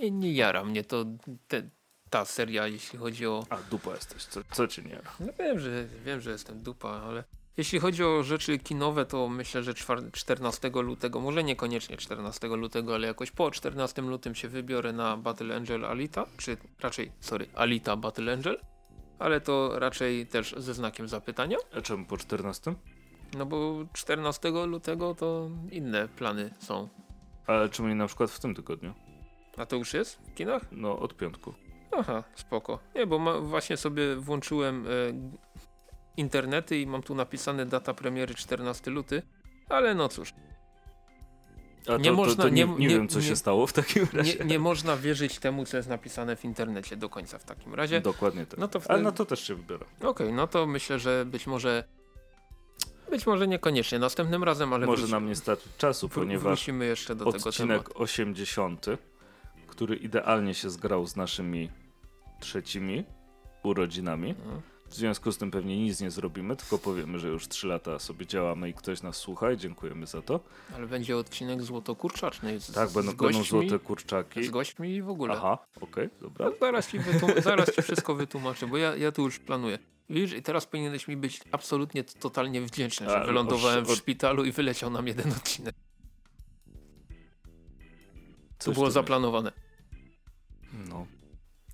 Speaker 2: Nie, nie jara mnie to te, ta seria, jeśli chodzi o...
Speaker 1: A, dupa jesteś, co, co cię nie jara?
Speaker 2: No wiem, że, wiem, że jestem dupa, ale jeśli chodzi o rzeczy kinowe, to myślę, że 14 lutego, może niekoniecznie 14 lutego, ale jakoś po 14 lutym się wybiorę na Battle Angel Alita, czy raczej, sorry, Alita Battle Angel, ale to raczej też ze znakiem zapytania.
Speaker 1: A czemu po 14?
Speaker 2: No bo 14 lutego to inne plany są.
Speaker 1: Ale czemu nie na przykład w tym tygodniu?
Speaker 2: A to już jest w kinach?
Speaker 1: No, od piątku.
Speaker 2: Aha, spoko. Nie, bo ma, właśnie sobie włączyłem e, internety i mam tu napisane data premiery 14 luty, ale no cóż.
Speaker 1: A nie to, można, to, to nie, nie, nie, wiem, co się stało w takim razie.
Speaker 2: Nie, nie, można wierzyć temu, co jest napisane w internecie do końca w takim razie.
Speaker 1: Dokładnie tak. No to wtedy... Ale no to też się wybiera.
Speaker 2: Okej, okay, no to myślę, że być może być może niekoniecznie następnym razem, ale
Speaker 1: może wróci... nam nie starczy czasu, ponieważ
Speaker 2: wrócimy jeszcze do
Speaker 1: odcinek
Speaker 2: tego tematu.
Speaker 1: 80, który idealnie się zgrał z naszymi trzecimi urodzinami. Hmm w związku z tym pewnie nic nie zrobimy, tylko powiemy, że już 3 lata sobie działamy i ktoś nas słucha i dziękujemy za to.
Speaker 2: Ale będzie odcinek złoto-kurczaczny. Z,
Speaker 1: tak, będą, z gośćmi, będą złote kurczaki.
Speaker 2: Z gośćmi i w ogóle.
Speaker 1: Aha, okej, okay, dobra. No,
Speaker 2: zaraz, ci zaraz ci wszystko wytłumaczę, bo ja, ja tu już planuję. Widzisz, i teraz powinieneś mi być absolutnie totalnie wdzięczny, że wylądowałem w szpitalu i wyleciał nam jeden odcinek. to było zaplanowane.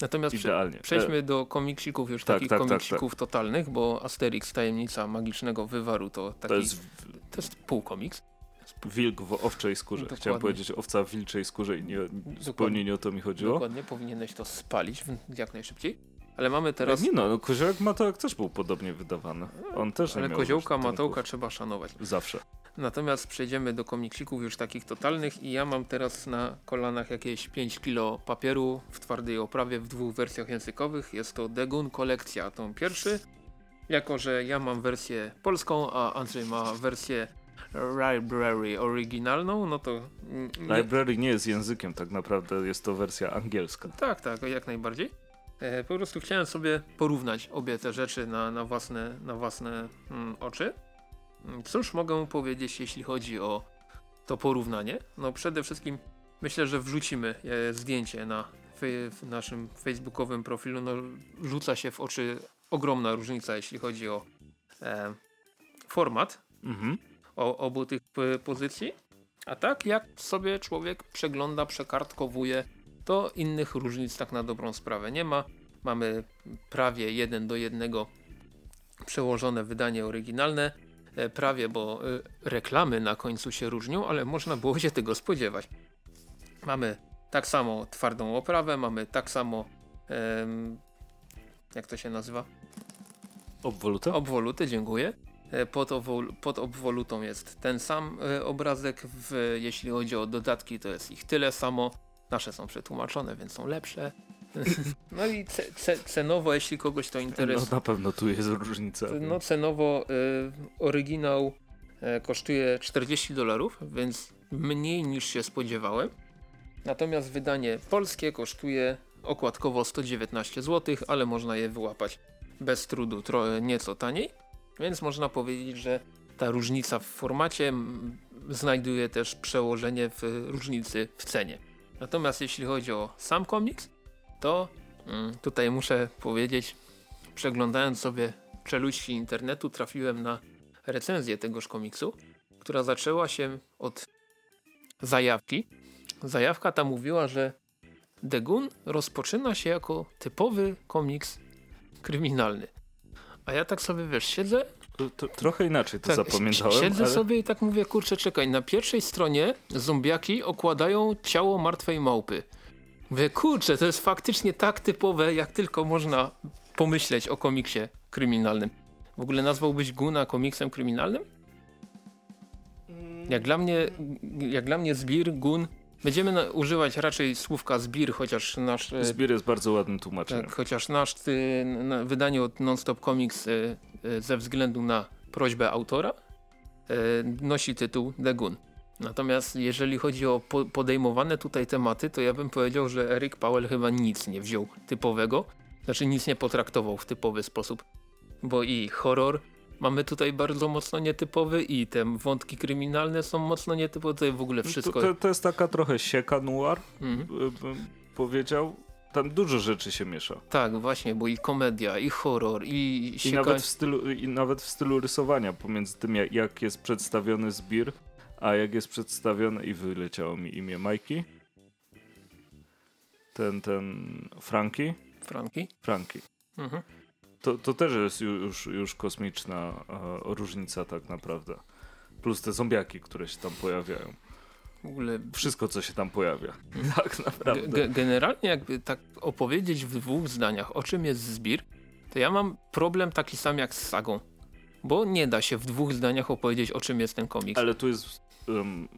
Speaker 1: No.
Speaker 2: Natomiast Idealnie. przejdźmy do komiksików już tak, takich tak, tak komiksików tak, totalnych, bo Asterix Tajemnica Magicznego Wywaru to taki, to jest, to jest półkomiks.
Speaker 1: Wilk w owczej skórze.
Speaker 2: Dokładnie.
Speaker 1: Chciałem powiedzieć owca w wilczej skórze i nie, zupełnie nie o to mi chodziło.
Speaker 2: Dokładnie, powinieneś to spalić jak najszybciej. Ale mamy teraz...
Speaker 1: Nie no, no koziołek Matołek też był podobnie wydawany. On też nie
Speaker 2: Ale
Speaker 1: miał
Speaker 2: koziołka, matołka trzeba szanować.
Speaker 1: Zawsze.
Speaker 2: Natomiast przejdziemy do komiksików już takich totalnych i ja mam teraz na kolanach jakieś 5 kilo papieru w twardej oprawie w dwóch wersjach językowych. Jest to Degun Kolekcja, tom pierwszy. Jako, że ja mam wersję polską, a Andrzej ma wersję Library oryginalną, no to... nie-
Speaker 1: Library nie jest językiem, tak naprawdę jest to wersja angielska.
Speaker 2: Tak, tak, jak najbardziej. E, po prostu chciałem sobie porównać obie te rzeczy na, na własne, na własne mm, oczy. Mm, Cóż mogę powiedzieć, jeśli chodzi o to porównanie? No przede wszystkim myślę, że wrzucimy e, zdjęcie na w naszym facebookowym profilu. No, rzuca się w oczy ogromna różnica, jeśli chodzi o e, format
Speaker 1: Mhm.
Speaker 2: o obu tych pozycji. A tak jak sobie człowiek przegląda, przekartkowuje, to innych różnic tak na dobrą sprawę nie ma. Mamy prawie jeden do jednego przełożone wydanie oryginalne. E, Prawie, bo e, reklamy na końcu się różnią, ale można było się tego spodziewać. Mamy tak samo twardą oprawę, mamy tak samo jak to się nazywa?
Speaker 1: Obwolutę?
Speaker 2: Obwolutę, dziękuję. E, Pod, owol- pod obwolutą jest ten sam obrazek. W, jeśli chodzi o dodatki, to jest ich tyle samo. Nasze są przetłumaczone, więc są lepsze. No i ce, ce, cenowo, jeśli kogoś to
Speaker 1: no
Speaker 2: interesuje.
Speaker 1: na pewno tu jest różnica.
Speaker 2: No cenowo y, oryginał e, kosztuje 40 dolarów, więc mniej niż się spodziewałem. Natomiast wydanie polskie kosztuje okładkowo 119 zł, ale można je wyłapać bez trudu nieco taniej. Więc można powiedzieć, że ta różnica w formacie znajduje też przełożenie w różnicy w cenie. Natomiast jeśli chodzi o sam komiks, to mm, tutaj muszę powiedzieć, przeglądając sobie czeluści internetu, trafiłem na recenzję tegoż komiksu, która zaczęła się od zajawki. Zajawka ta mówiła, że Degun rozpoczyna się jako typowy komiks kryminalny. A ja tak sobie, wiesz, siedzę,
Speaker 1: To, to, trochę inaczej to
Speaker 2: tak,
Speaker 1: zapamiętałem,
Speaker 2: siedzę
Speaker 1: ale
Speaker 2: sobie i tak mówię, kurczę, czekaj, na pierwszej stronie zombiaki okładają ciało martwej małpy. Mówię, kurczę, to jest faktycznie tak typowe, jak tylko można pomyśleć o komiksie kryminalnym. W ogóle nazwałbyś Guna komiksem kryminalnym? Jak dla mnie, jak dla mnie zbir, Gun, będziemy na, używać raczej słówka zbir, chociaż nasz... e,
Speaker 1: Zbier jest bardzo ładnym tłumaczeniem.
Speaker 2: tak, chociaż nasz y, na, wydanie od Nonstop Comics y, ze względu na prośbę autora nosi tytuł The Gun. Natomiast jeżeli chodzi o po, podejmowane tutaj tematy, to ja bym powiedział, że Eric Powell chyba nic nie wziął typowego. Znaczy nic nie potraktował w typowy sposób. Bo i horror mamy tutaj bardzo mocno nietypowy i te wątki kryminalne są mocno nietypowe. Tutaj w ogóle wszystko...
Speaker 1: To, to, to jest taka trochę sieka noir,
Speaker 2: Mhm.
Speaker 1: y, bym powiedział. Tam dużo rzeczy się miesza.
Speaker 2: Tak, właśnie, bo i komedia, i horror, i
Speaker 1: I
Speaker 2: sieka...
Speaker 1: nawet, w stylu, I nawet w stylu rysowania pomiędzy tym, jak jest przedstawiony zbir, a jak jest przedstawione i wyleciało mi imię Majki. Ten, ten Franki.
Speaker 2: Franki.
Speaker 1: Franki.
Speaker 2: Mhm.
Speaker 1: To, to też jest ju- już, już kosmiczna e, różnica tak naprawdę. Plus te zombiaki, które się tam pojawiają.
Speaker 2: W ogóle
Speaker 1: Wszystko, co się tam pojawia. Tak naprawdę.
Speaker 2: ge- generalnie jakby tak opowiedzieć w dwóch zdaniach o czym jest zbir, to ja mam problem taki sam jak z sagą. Bo nie da się w dwóch zdaniach opowiedzieć o czym jest ten komiks.
Speaker 1: Ale tu jest, um,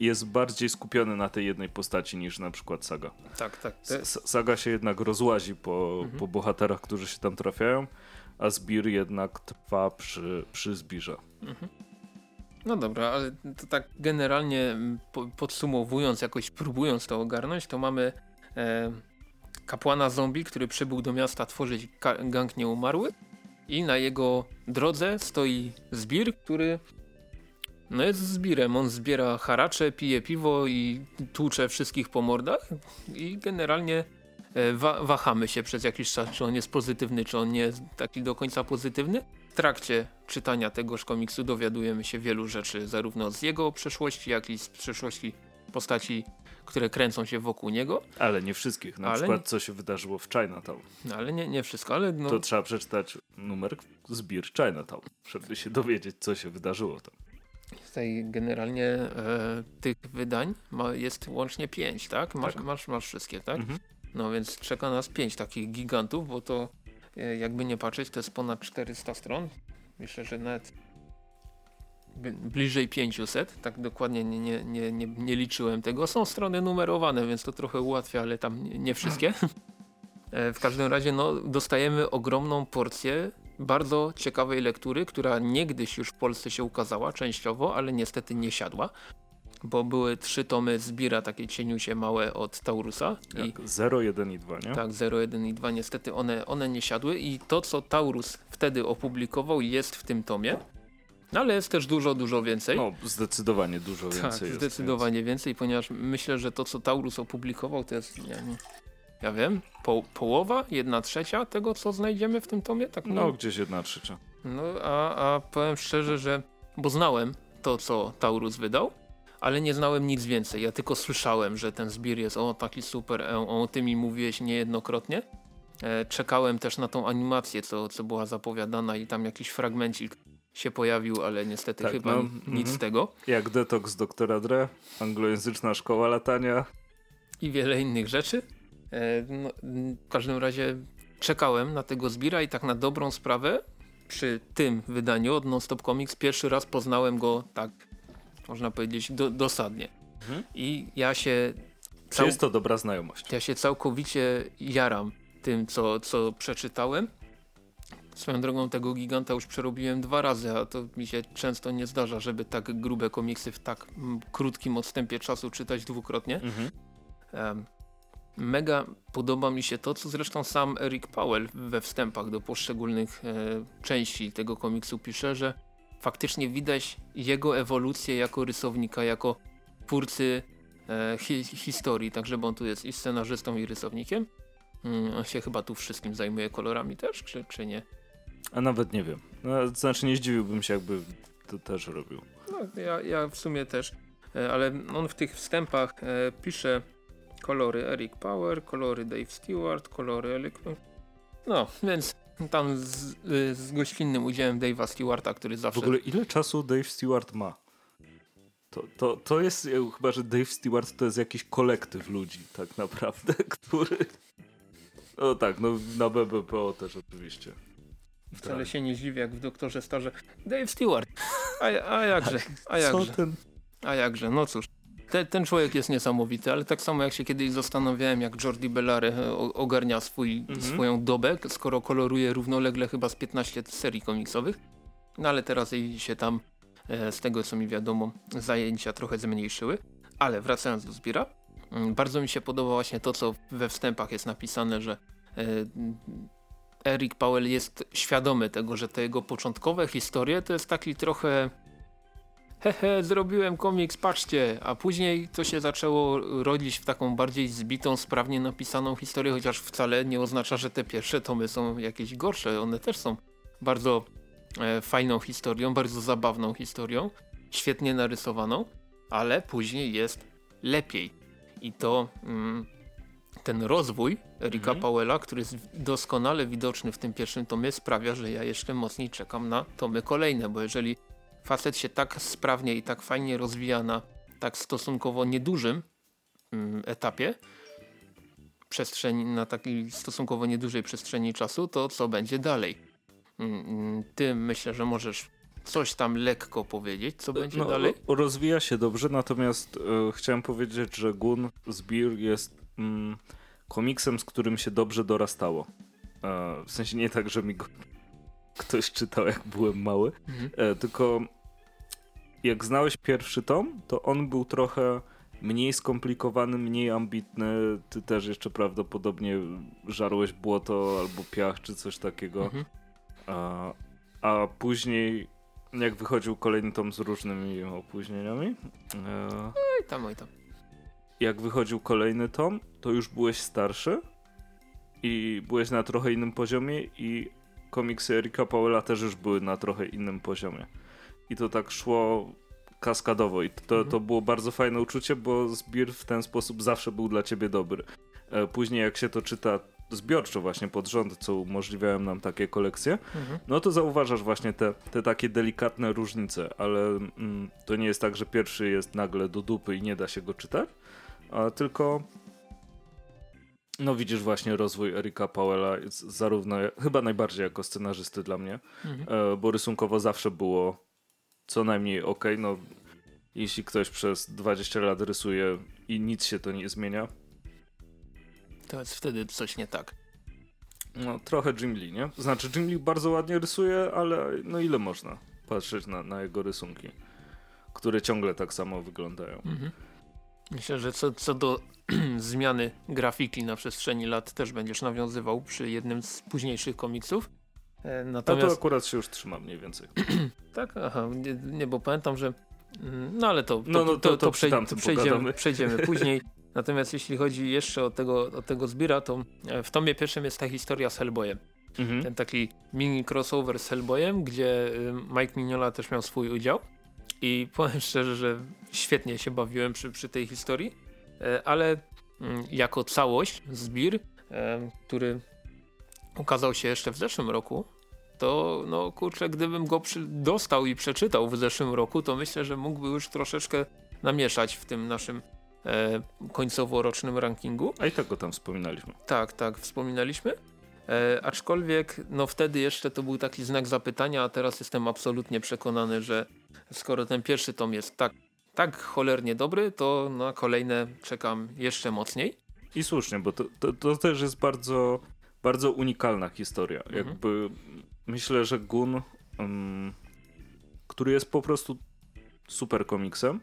Speaker 1: jest bardziej skupiony na tej jednej postaci niż na przykład Saga.
Speaker 2: Tak, tak.
Speaker 1: S- Saga się jednak rozłazi po,
Speaker 2: Mhm.
Speaker 1: po bohaterach, którzy się tam trafiają, a zbir jednak trwa przy, przy zbirze.
Speaker 2: No dobra, ale to tak generalnie po, podsumowując, jakoś próbując to ogarnąć, to mamy e, kapłana zombie, który przybył do miasta tworzyć gang nieumarłych i na jego drodze stoi zbir, który no jest zbirem. On zbiera haracze, pije piwo i tłucze wszystkich po mordach i generalnie e, wa- wahamy się przez jakiś czas, czy on jest pozytywny, czy on nie jest taki do końca pozytywny. W trakcie czytania tegoż komiksu dowiadujemy się wielu rzeczy, zarówno z jego przeszłości, jak i z przeszłości postaci, które kręcą się wokół niego.
Speaker 1: Ale nie wszystkich. Na
Speaker 2: Ale
Speaker 1: przykład
Speaker 2: nie-
Speaker 1: co się wydarzyło w Chinatown.
Speaker 2: No, ale nie, nie wszystko, ale no,
Speaker 1: To trzeba przeczytać numer zbir Chinatown, żeby się dowiedzieć, co się wydarzyło tam.
Speaker 2: Tutaj generalnie e, tych wydań ma, jest łącznie pięć, tak? Masz,
Speaker 1: Tak.
Speaker 2: Masz, masz wszystkie, tak?
Speaker 1: Mhm.
Speaker 2: No więc czeka nas pięć takich gigantów, bo to e, jakby nie patrzeć, to jest ponad 400 stron. Myślę, że nawet bli- bliżej 500, tak dokładnie nie, nie, nie, nie, nie liczyłem tego. Są strony numerowane, więc to trochę ułatwia, ale tam nie, nie wszystkie. E, W każdym razie no, dostajemy ogromną porcję bardzo ciekawej lektury, która niegdyś już w Polsce się ukazała częściowo, ale niestety nie siadła, bo były trzy tomy Zbira, takie cieniusie małe od Taurusa i
Speaker 1: Jak 0, 1 i 2, nie?
Speaker 2: tak, 0, 1 i 2 niestety one, one nie siadły i to co Taurus wtedy opublikował jest w tym tomie, no, ale jest też dużo, dużo więcej.
Speaker 1: No, zdecydowanie dużo
Speaker 2: tak,
Speaker 1: więcej jest.
Speaker 2: zdecydowanie więcej, ponieważ myślę, że to co Taurus opublikował to jest, ja, nie, ja wiem, po, połowa, jedna trzecia tego co znajdziemy w tym tomie, tak.
Speaker 1: No, gdzieś jedna trzecia.
Speaker 2: no a, a powiem szczerze, że bo znałem to, co Taurus wydał, ale nie znałem nic więcej. Ja tylko słyszałem, że ten zbir jest o taki super, e, o ty mi mówiłeś niejednokrotnie. E, czekałem też na tą animację, co, co była zapowiadana i tam jakiś fragmencik się pojawił, ale niestety
Speaker 1: Tak,
Speaker 2: chyba
Speaker 1: no,
Speaker 2: nic
Speaker 1: mhm.
Speaker 2: z tego.
Speaker 1: Jak detoks doktora Dre, anglojęzyczna szkoła latania.
Speaker 2: i wiele innych rzeczy. E, no, m, w każdym razie czekałem na tego zbira i tak na dobrą sprawę przy tym wydaniu od Non-Stop Comics pierwszy raz poznałem go tak, można powiedzieć, do, dosadnie.
Speaker 1: Mhm.
Speaker 2: I ja się,
Speaker 1: Czy jest to dobra znajomość?
Speaker 2: ja się całkowicie jaram tym, co, co przeczytałem. Swoją drogą tego giganta już przerobiłem dwa razy, a to mi się często nie zdarza, żeby tak grube komiksy w tak mm, krótkim odstępie czasu czytać dwukrotnie.
Speaker 1: Mhm.
Speaker 2: Em, Mega podoba mi się to, co zresztą sam Eric Powell we wstępach do poszczególnych e, części tego komiksu pisze, że faktycznie widać jego ewolucję jako rysownika, jako twórcy e, hi historii, także bo on tu jest i scenarzystą i rysownikiem. Mm, on się chyba tu wszystkim zajmuje kolorami też, czy, czy nie?
Speaker 1: A nawet nie wiem. No, to znaczy nie zdziwiłbym się, jakby to też robił.
Speaker 2: No, ja, ja w sumie też, e, ale on w tych wstępach pisze kolory Eric Power, kolory Dave Stewart, kolory Eric... No, więc tam z, y, z gościnnym udziałem Dave'a Stewarta, który
Speaker 1: W
Speaker 2: zawsze...
Speaker 1: ogóle ile czasu Dave Stewart ma? To, to, to jest chyba, że Dave Stewart to jest jakiś kolektyw ludzi tak naprawdę, który... No tak, no na BBPO też oczywiście.
Speaker 2: Wcale
Speaker 1: Tak.
Speaker 2: się nie dziwię, jak w Doktorze Starze. Dave Stewart! A, a jakże, a
Speaker 1: Co
Speaker 2: jakże,
Speaker 1: ten...
Speaker 2: a jakże, no cóż. Te, ten człowiek jest niesamowity, ale tak samo jak się kiedyś zastanawiałem, jak Jordi Bellary e, ogarnia swój,
Speaker 1: Mhm.
Speaker 2: swoją dobę, skoro koloruje równolegle chyba z 15 serii komiksowych. No ale teraz jej się tam, e, z tego co mi wiadomo, zajęcia trochę zmniejszyły. Ale wracając do Zbira, mm, bardzo mi się podoba właśnie to, co we wstępach jest napisane, że e, Eric Powell jest świadomy tego, że te jego początkowe historie to jest taki trochę hehe, zrobiłem komiks, patrzcie, a później to się zaczęło rodzić w taką bardziej zbitą, sprawnie napisaną historię, chociaż wcale nie oznacza, że te pierwsze tomy są jakieś gorsze, one też są bardzo e, fajną historią, bardzo zabawną historią, świetnie narysowaną, ale później jest lepiej. I to mm, ten rozwój Erika
Speaker 1: Mhm.
Speaker 2: Powella, który jest doskonale widoczny w tym pierwszym tomie, sprawia, że ja jeszcze mocniej czekam na tomy kolejne, bo jeżeli facet się tak sprawnie i tak fajnie rozwija na tak stosunkowo niedużym mm, etapie, przestrzeni, na takiej stosunkowo niedużej przestrzeni czasu, to co będzie dalej? Mm, Ty myślę, że możesz coś tam lekko powiedzieć, co będzie
Speaker 1: no,
Speaker 2: dalej?
Speaker 1: ro- Rozwija się dobrze, natomiast e, chciałem powiedzieć, że Gun Zbir jest mm, komiksem, z którym się dobrze dorastało. E, w sensie nie tak, że mi go ktoś czytał, jak byłem mały,
Speaker 2: Mhm.
Speaker 1: e, tylko jak znałeś pierwszy tom, to on był trochę mniej skomplikowany, mniej ambitny. Ty też jeszcze prawdopodobnie żarłeś błoto albo piach, czy coś takiego.
Speaker 2: Mhm.
Speaker 1: A, a później, jak wychodził kolejny tom z różnymi opóźnieniami, e,
Speaker 2: Oj tam, oj tam.
Speaker 1: jak wychodził kolejny tom, to już byłeś starszy i byłeś na trochę innym poziomie i komiksy Erika Powella też już były na trochę innym poziomie. I to tak szło kaskadowo i to,
Speaker 2: Mhm.
Speaker 1: to było bardzo fajne uczucie, bo zbir w ten sposób zawsze był dla ciebie dobry. E, Później jak się to czyta zbiorczo właśnie pod rząd, co umożliwiają nam takie kolekcje,
Speaker 2: Mhm.
Speaker 1: no to zauważasz właśnie te, te takie delikatne różnice, ale mm, to nie jest tak, że pierwszy jest nagle do dupy i nie da się go czytać, a tylko no widzisz właśnie rozwój Erika Powella, zarówno chyba najbardziej jako scenarzysty dla mnie,
Speaker 2: Mhm.
Speaker 1: e, bo rysunkowo zawsze było co najmniej ok, no jeśli ktoś przez 20 lat rysuje i nic się to nie zmienia,
Speaker 2: To jest wtedy coś nie tak.
Speaker 1: no trochę Jim Lee, nie? Znaczy Jim Lee bardzo ładnie rysuje, ale no ile można patrzeć na, na jego rysunki, które ciągle tak samo wyglądają.
Speaker 2: Mhm. Myślę, że co, co do zmiany grafiki na przestrzeni lat też będziesz nawiązywał przy jednym z późniejszych komiksów. E,
Speaker 1: A to
Speaker 2: Natomiast
Speaker 1: akurat się już trzyma mniej więcej.
Speaker 2: tak, aha, nie, nie, bo pamiętam, że mm, no ale to, to,
Speaker 1: No, no, to- to
Speaker 2: przej-
Speaker 1: przy tamtym
Speaker 2: przejdziemy, przejdziemy później. Natomiast jeśli chodzi jeszcze o tego, o tego zbira, to e, w tomie pierwszym jest ta historia z Hellboyem.
Speaker 1: Mhm.
Speaker 2: Ten taki mini crossover z Hellboyem, gdzie y, Mike Mignola też miał swój udział. I powiem szczerze, że świetnie się bawiłem przy, przy tej historii, ale mm, jako całość zbir, e, który ukazał się jeszcze w zeszłym roku, to no kurczę, gdybym go dostał i przeczytał w zeszłym roku, to myślę, że mógłby już troszeczkę namieszać w tym naszym e, końcowo-rocznym rankingu.
Speaker 1: A i tak go tam wspominaliśmy.
Speaker 2: Tak, tak, wspominaliśmy. E, aczkolwiek, no wtedy jeszcze to był taki znak zapytania, a teraz jestem absolutnie przekonany, że skoro ten pierwszy tom jest tak, tak cholernie dobry, to na kolejne czekam jeszcze mocniej.
Speaker 1: I słusznie, bo to, to, to też jest bardzo, bardzo unikalna historia.
Speaker 2: Mhm.
Speaker 1: Jakby myślę, że Gun, mm, który jest po prostu super komiksem,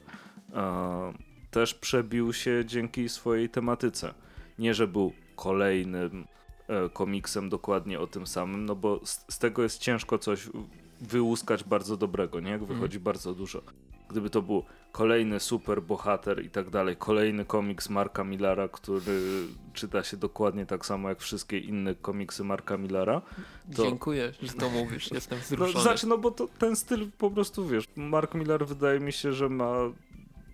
Speaker 1: e, też przebił się dzięki swojej tematyce. Nie, że był kolejnym e, komiksem dokładnie o tym samym, no bo z, z tego jest ciężko coś wyłuskać bardzo dobrego, nie? Jak wychodzi bardzo dużo. Gdyby to był kolejny super bohater i tak dalej, kolejny komiks Marka Millara, który czyta się dokładnie tak samo jak wszystkie inne komiksy Marka Millara. To-
Speaker 2: Dziękuję, że to mówisz, jestem
Speaker 1: No,
Speaker 2: wzruszony.
Speaker 1: znaczy, no bo to, ten styl po prostu, wiesz, Mark Millar wydaje mi się, że ma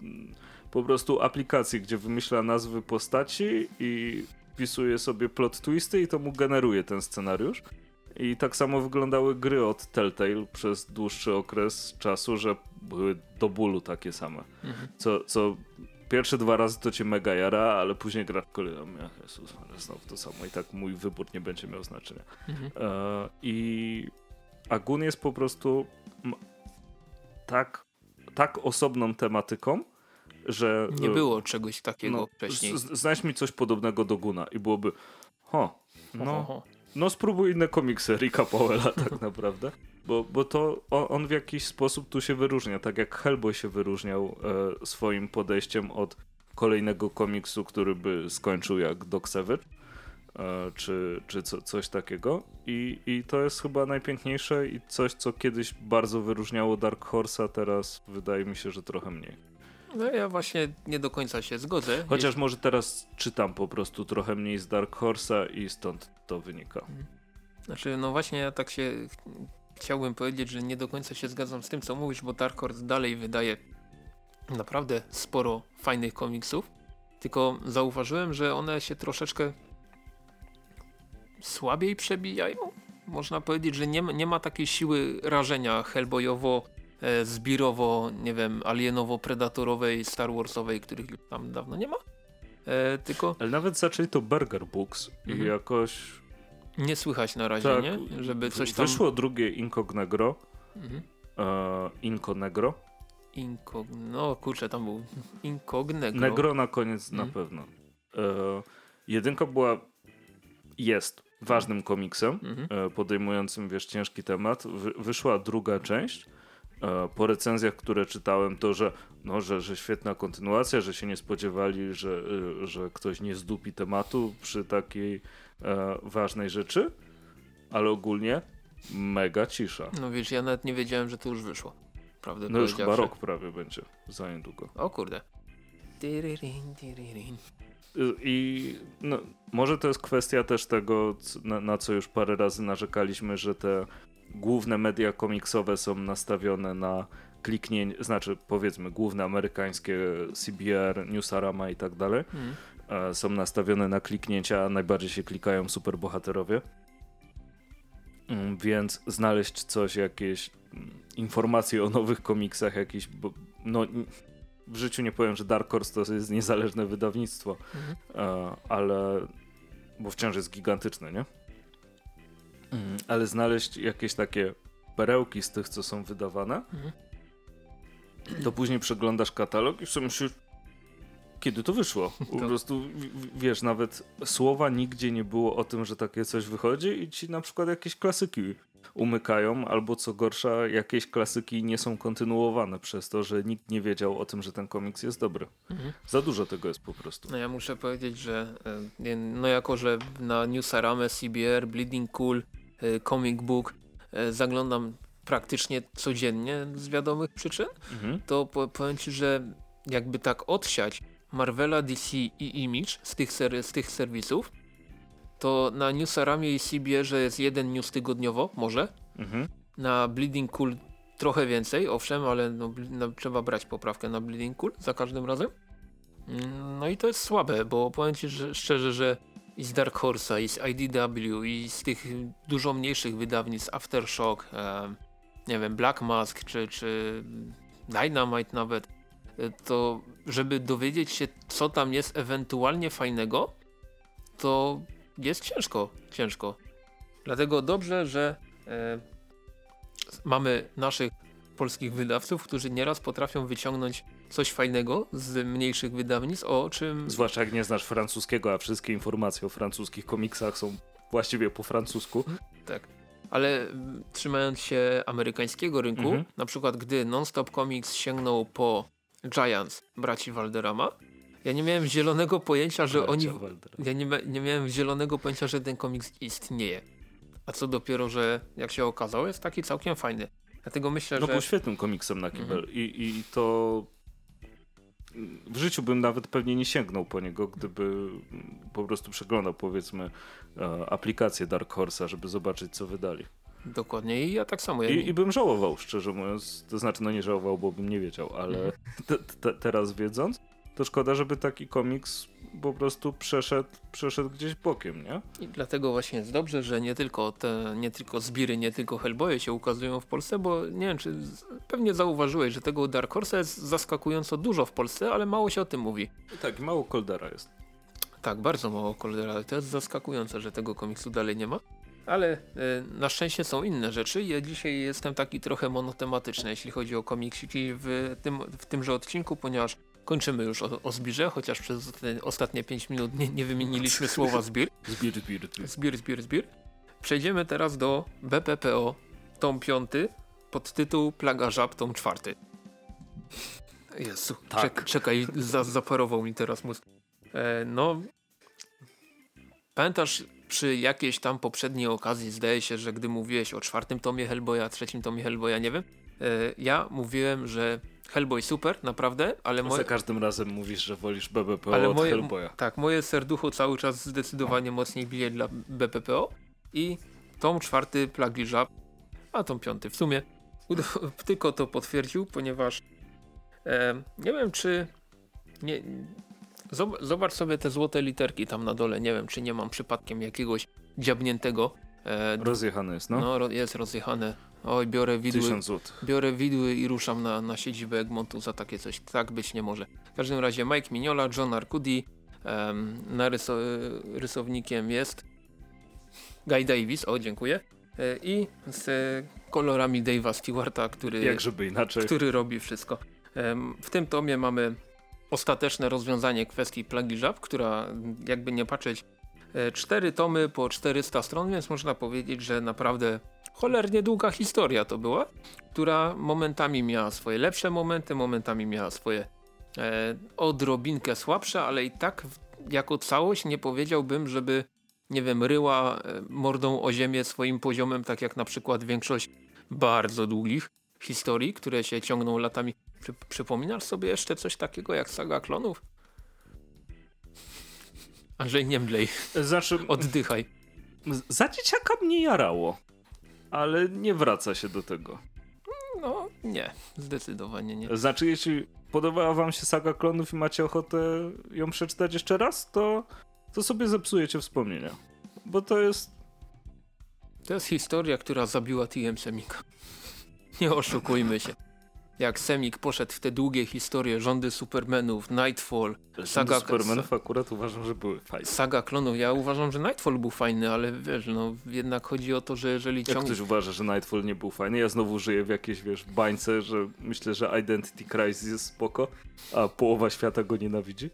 Speaker 1: mm, po prostu aplikację, gdzie wymyśla nazwy postaci i wpisuje sobie plot twisty i to mu generuje ten scenariusz. I tak samo wyglądały gry od Telltale przez dłuższy okres czasu, że były do bólu takie same.
Speaker 2: Mhm.
Speaker 1: Co, co pierwsze dwa razy to cię mega jara, ale później gra w kolejną. Ja, Jezus, ale znowu to samo i tak mój wybór nie będzie miał znaczenia.
Speaker 2: Mhm.
Speaker 1: E, I Agun jest po prostu tak, tak osobną tematyką, że.
Speaker 2: Nie
Speaker 1: e,
Speaker 2: było czegoś takiego
Speaker 1: no,
Speaker 2: wcześniej.
Speaker 1: Znajdź mi coś podobnego do Guna i byłoby. Ho, no. No spróbuj inne komiksy Ricka Powella tak naprawdę. Bo, bo to on, w jakiś sposób tu się wyróżnia, tak jak Hellboy się wyróżniał e, swoim podejściem od kolejnego komiksu, który by skończył jak Doc Savage, e, czy, czy co, coś takiego. I, I to jest chyba najpiękniejsze i coś, co kiedyś bardzo wyróżniało Dark Horse'a, teraz wydaje mi się, że trochę mniej.
Speaker 2: No ja właśnie nie do końca się zgodzę.
Speaker 1: Chociaż może teraz czytam po prostu trochę mniej z Dark Horse'a i stąd to wynika.
Speaker 2: Znaczy, no właśnie ja tak się ch- chciałbym powiedzieć, że nie do końca się zgadzam z tym, co mówisz, bo Dark Horse dalej wydaje naprawdę sporo fajnych komiksów, tylko zauważyłem, że one się troszeczkę słabiej przebijają. Można powiedzieć, że nie, ma- nie ma takiej siły rażenia Hellboyowo, zbirowo, nie wiem, alienowo-predatorowej, Star Warsowej, których już tam dawno nie ma. E, tylko
Speaker 1: Ale nawet zaczęli to Burger Books
Speaker 2: Mhm.
Speaker 1: i jakoś
Speaker 2: nie słychać na razie,
Speaker 1: tak,
Speaker 2: nie? Żeby coś tam...
Speaker 1: wyszło drugie Incognegro,
Speaker 2: Mhm.
Speaker 1: e, Inconegro,
Speaker 2: Incog... No kurczę, tam był Incognegro.
Speaker 1: Negro na koniec na
Speaker 2: Mhm.
Speaker 1: pewno. E, jedynka była, jest ważnym komiksem,
Speaker 2: Mhm.
Speaker 1: e, podejmującym, wiesz, ciężki temat. Wy, wyszła druga część. E, po recenzjach, które czytałem, to, że, no, że, że świetna kontynuacja, że się nie spodziewali, że, e, że ktoś nie zdupi tematu przy takiej e, ważnej rzeczy, ale ogólnie mega cisza.
Speaker 2: No wiesz, ja nawet nie wiedziałem, że to już wyszło. Prawdę
Speaker 1: No już chyba rok prawie będzie, za niedługo.
Speaker 2: O kurde.
Speaker 1: Y, I no, może to jest kwestia też tego, na, na co już parę razy narzekaliśmy, że te główne media komiksowe są nastawione na kliknięcie, znaczy powiedzmy główne amerykańskie CBR, Newsarama i tak dalej, e, są nastawione na kliknięcia, a najbardziej się klikają superbohaterowie. Mm, więc znaleźć coś, jakieś mm, informacje o nowych komiksach, jakieś, bo, no w życiu nie powiem, że Dark Horse to jest niezależne wydawnictwo, mhm. E, ale bo wciąż jest gigantyczne, nie? Mm, ale znaleźć jakieś takie perełki z tych, co są wydawane, mhm. to później przeglądasz katalog i sobie myślisz, kiedy to wyszło. Po to... prostu, wiesz, nawet słowa nigdzie nie było o tym, że takie coś wychodzi i ci na przykład jakieś klasyki umykają, albo co gorsza, jakieś klasyki nie są kontynuowane przez to, że nikt nie wiedział o tym, że ten komiks jest dobry. Mhm. Za dużo tego jest po prostu.
Speaker 2: No ja muszę powiedzieć, że e, no jako, że na Newsaramę, CBR, Bleeding Cool, Comic Book e, zaglądam praktycznie codziennie z wiadomych przyczyn, mhm. to powiem ci, że jakby tak odsiać Marvela, DC i Image z tych, ser z tych serwisów, to na Newsaramie i CBR jest jeden news tygodniowo, może. Mhm. Na Bleeding Cool trochę więcej, owszem, ale no, no, trzeba brać poprawkę na Bleeding Cool za każdym razem. Mm, no i to jest słabe, bo powiem Ci że, szczerze, że i z Dark Horse'a, i z IDW, i z tych dużo mniejszych wydawnictw Aftershock, e, nie wiem, Black Mask, czy, czy Dynamite nawet, e, to żeby dowiedzieć się, co tam jest ewentualnie fajnego, to jest ciężko, ciężko. Dlatego dobrze, że e, mamy naszych polskich wydawców, którzy nieraz potrafią wyciągnąć coś fajnego z mniejszych wydawnictw, o czym...
Speaker 1: Zwłaszcza jak nie znasz francuskiego, a wszystkie informacje o francuskich komiksach są właściwie po francusku.
Speaker 2: Tak. Ale trzymając się amerykańskiego rynku, mhm. na przykład gdy Nonstop Comics sięgnął po Giants braci Valderama, ja nie miałem zielonego pojęcia, że oni... Ja nie, nie miałem zielonego pojęcia, że ten komiks istnieje. A co dopiero, że jak się okazało, jest taki całkiem fajny. Dlatego myślę,
Speaker 1: no,
Speaker 2: że...
Speaker 1: No był świetnym komiksem na kibel mhm. I, i to w życiu bym nawet pewnie nie sięgnął po niego, gdyby po prostu przeglądał powiedzmy e, aplikację Dark Horse'a, żeby zobaczyć co wydali.
Speaker 2: Dokładnie i ja tak samo. Ja
Speaker 1: I, I, bym żałował, szczerze mówiąc. To znaczy, no nie żałował, bo bym nie wiedział, ale mhm. te, teraz wiedząc, to szkoda, żeby taki komiks po prostu przeszedł, przeszedł gdzieś bokiem, nie?
Speaker 2: I dlatego właśnie jest dobrze, że nie tylko te, nie tylko Zbiry, nie tylko Hellboye się ukazują w Polsce, bo nie wiem, czy pewnie zauważyłeś, że tego Dark Horse jest zaskakująco dużo w Polsce, ale mało się o tym mówi.
Speaker 1: Tak, mało Coldera jest.
Speaker 2: Tak, bardzo mało Coldera. To jest zaskakujące, że tego komiksu dalej nie ma. Ale y, na szczęście są inne rzeczy. Ja dzisiaj jestem taki trochę monotematyczny, jeśli chodzi o komiksiki w, tym, w tymże odcinku, ponieważ kończymy już o, o zbirze, chociaż przez te ostatnie 5 minut nie, nie wymieniliśmy słowa zbir.
Speaker 1: Zbir, zbir, zbir.
Speaker 2: Zbir, zbir, zbir. Przejdziemy teraz do BPPO, tom 5, pod tytuł Plaga Żab, tom 4. Jezu, tak. czek, czekaj, za, zaparował mi teraz mózg. E, no, pamiętasz przy jakiejś tam poprzedniej okazji, zdaje się, że gdy mówiłeś o czwartym tomie Hellboya, trzecim tomie Hellboya, nie wiem, e, ja mówiłem, że Hellboy super, naprawdę, ale
Speaker 1: moje... Za każdym razem mówisz, że wolisz BBPO ale od Hellboya.
Speaker 2: Tak, moje serducho cały czas zdecydowanie mocniej bije dla BPPO i tom czwarty Plagi Żab, a tom piąty w sumie tylko to potwierdził, ponieważ e, nie wiem czy nie, zobacz sobie te złote literki tam na dole, nie wiem czy nie mam przypadkiem jakiegoś dziabniętego.
Speaker 1: E, rozjechane jest, no.
Speaker 2: No, jest rozjechane Oj, biorę widły, biorę widły i ruszam na, na siedzibę Egmontu za takie coś. Tak być nie może. W każdym razie Mike Mignola, John Arcudi, um, rysownikiem jest Guy Davis, o dziękuję, e, i z kolorami Dave'a Stewarta, który,
Speaker 1: Jak żeby inaczej.
Speaker 2: który robi wszystko. w tym tomie mamy ostateczne rozwiązanie kwestii plagi żab, która jakby nie patrzeć cztery tomy po 400 stron, więc można powiedzieć, że naprawdę cholernie długa historia to była, która momentami miała swoje lepsze momenty, momentami miała swoje e, odrobinkę słabsze, ale i tak jako całość nie powiedziałbym, żeby nie wiem, ryła e, mordą o ziemię swoim poziomem, tak jak na przykład większość bardzo długich historii, które się ciągną latami. Przy, przypominasz sobie jeszcze coś takiego jak Saga Klonów? Andrzej, nie mdlej. Znaczy, Oddychaj.
Speaker 1: Za dzieciaka mnie jarało ale nie wraca się do tego.
Speaker 2: No, nie, zdecydowanie nie.
Speaker 1: Znaczy, jeśli podobała wam się saga klonów i macie ochotę ją przeczytać jeszcze raz, to, to sobie zepsujecie wspomnienia. Bo to jest...
Speaker 2: To jest historia, która zabiła TM Semika. Nie oszukujmy się jak Semik poszedł w te długie historie, rządy Supermanów, Nightfall,
Speaker 1: saga... Supermanów akurat uważam, że były fajne.
Speaker 2: Saga klonów, ja uważam, że Nightfall był fajny, ale wiesz, no jednak chodzi o to, że jeżeli
Speaker 1: ciągnie... Jak ktoś uważa, że Nightfall nie był fajny, ja znowu żyję w jakiejś, wiesz, bańce, że myślę, że Identity Crisis jest spoko, a połowa świata go nienawidzi.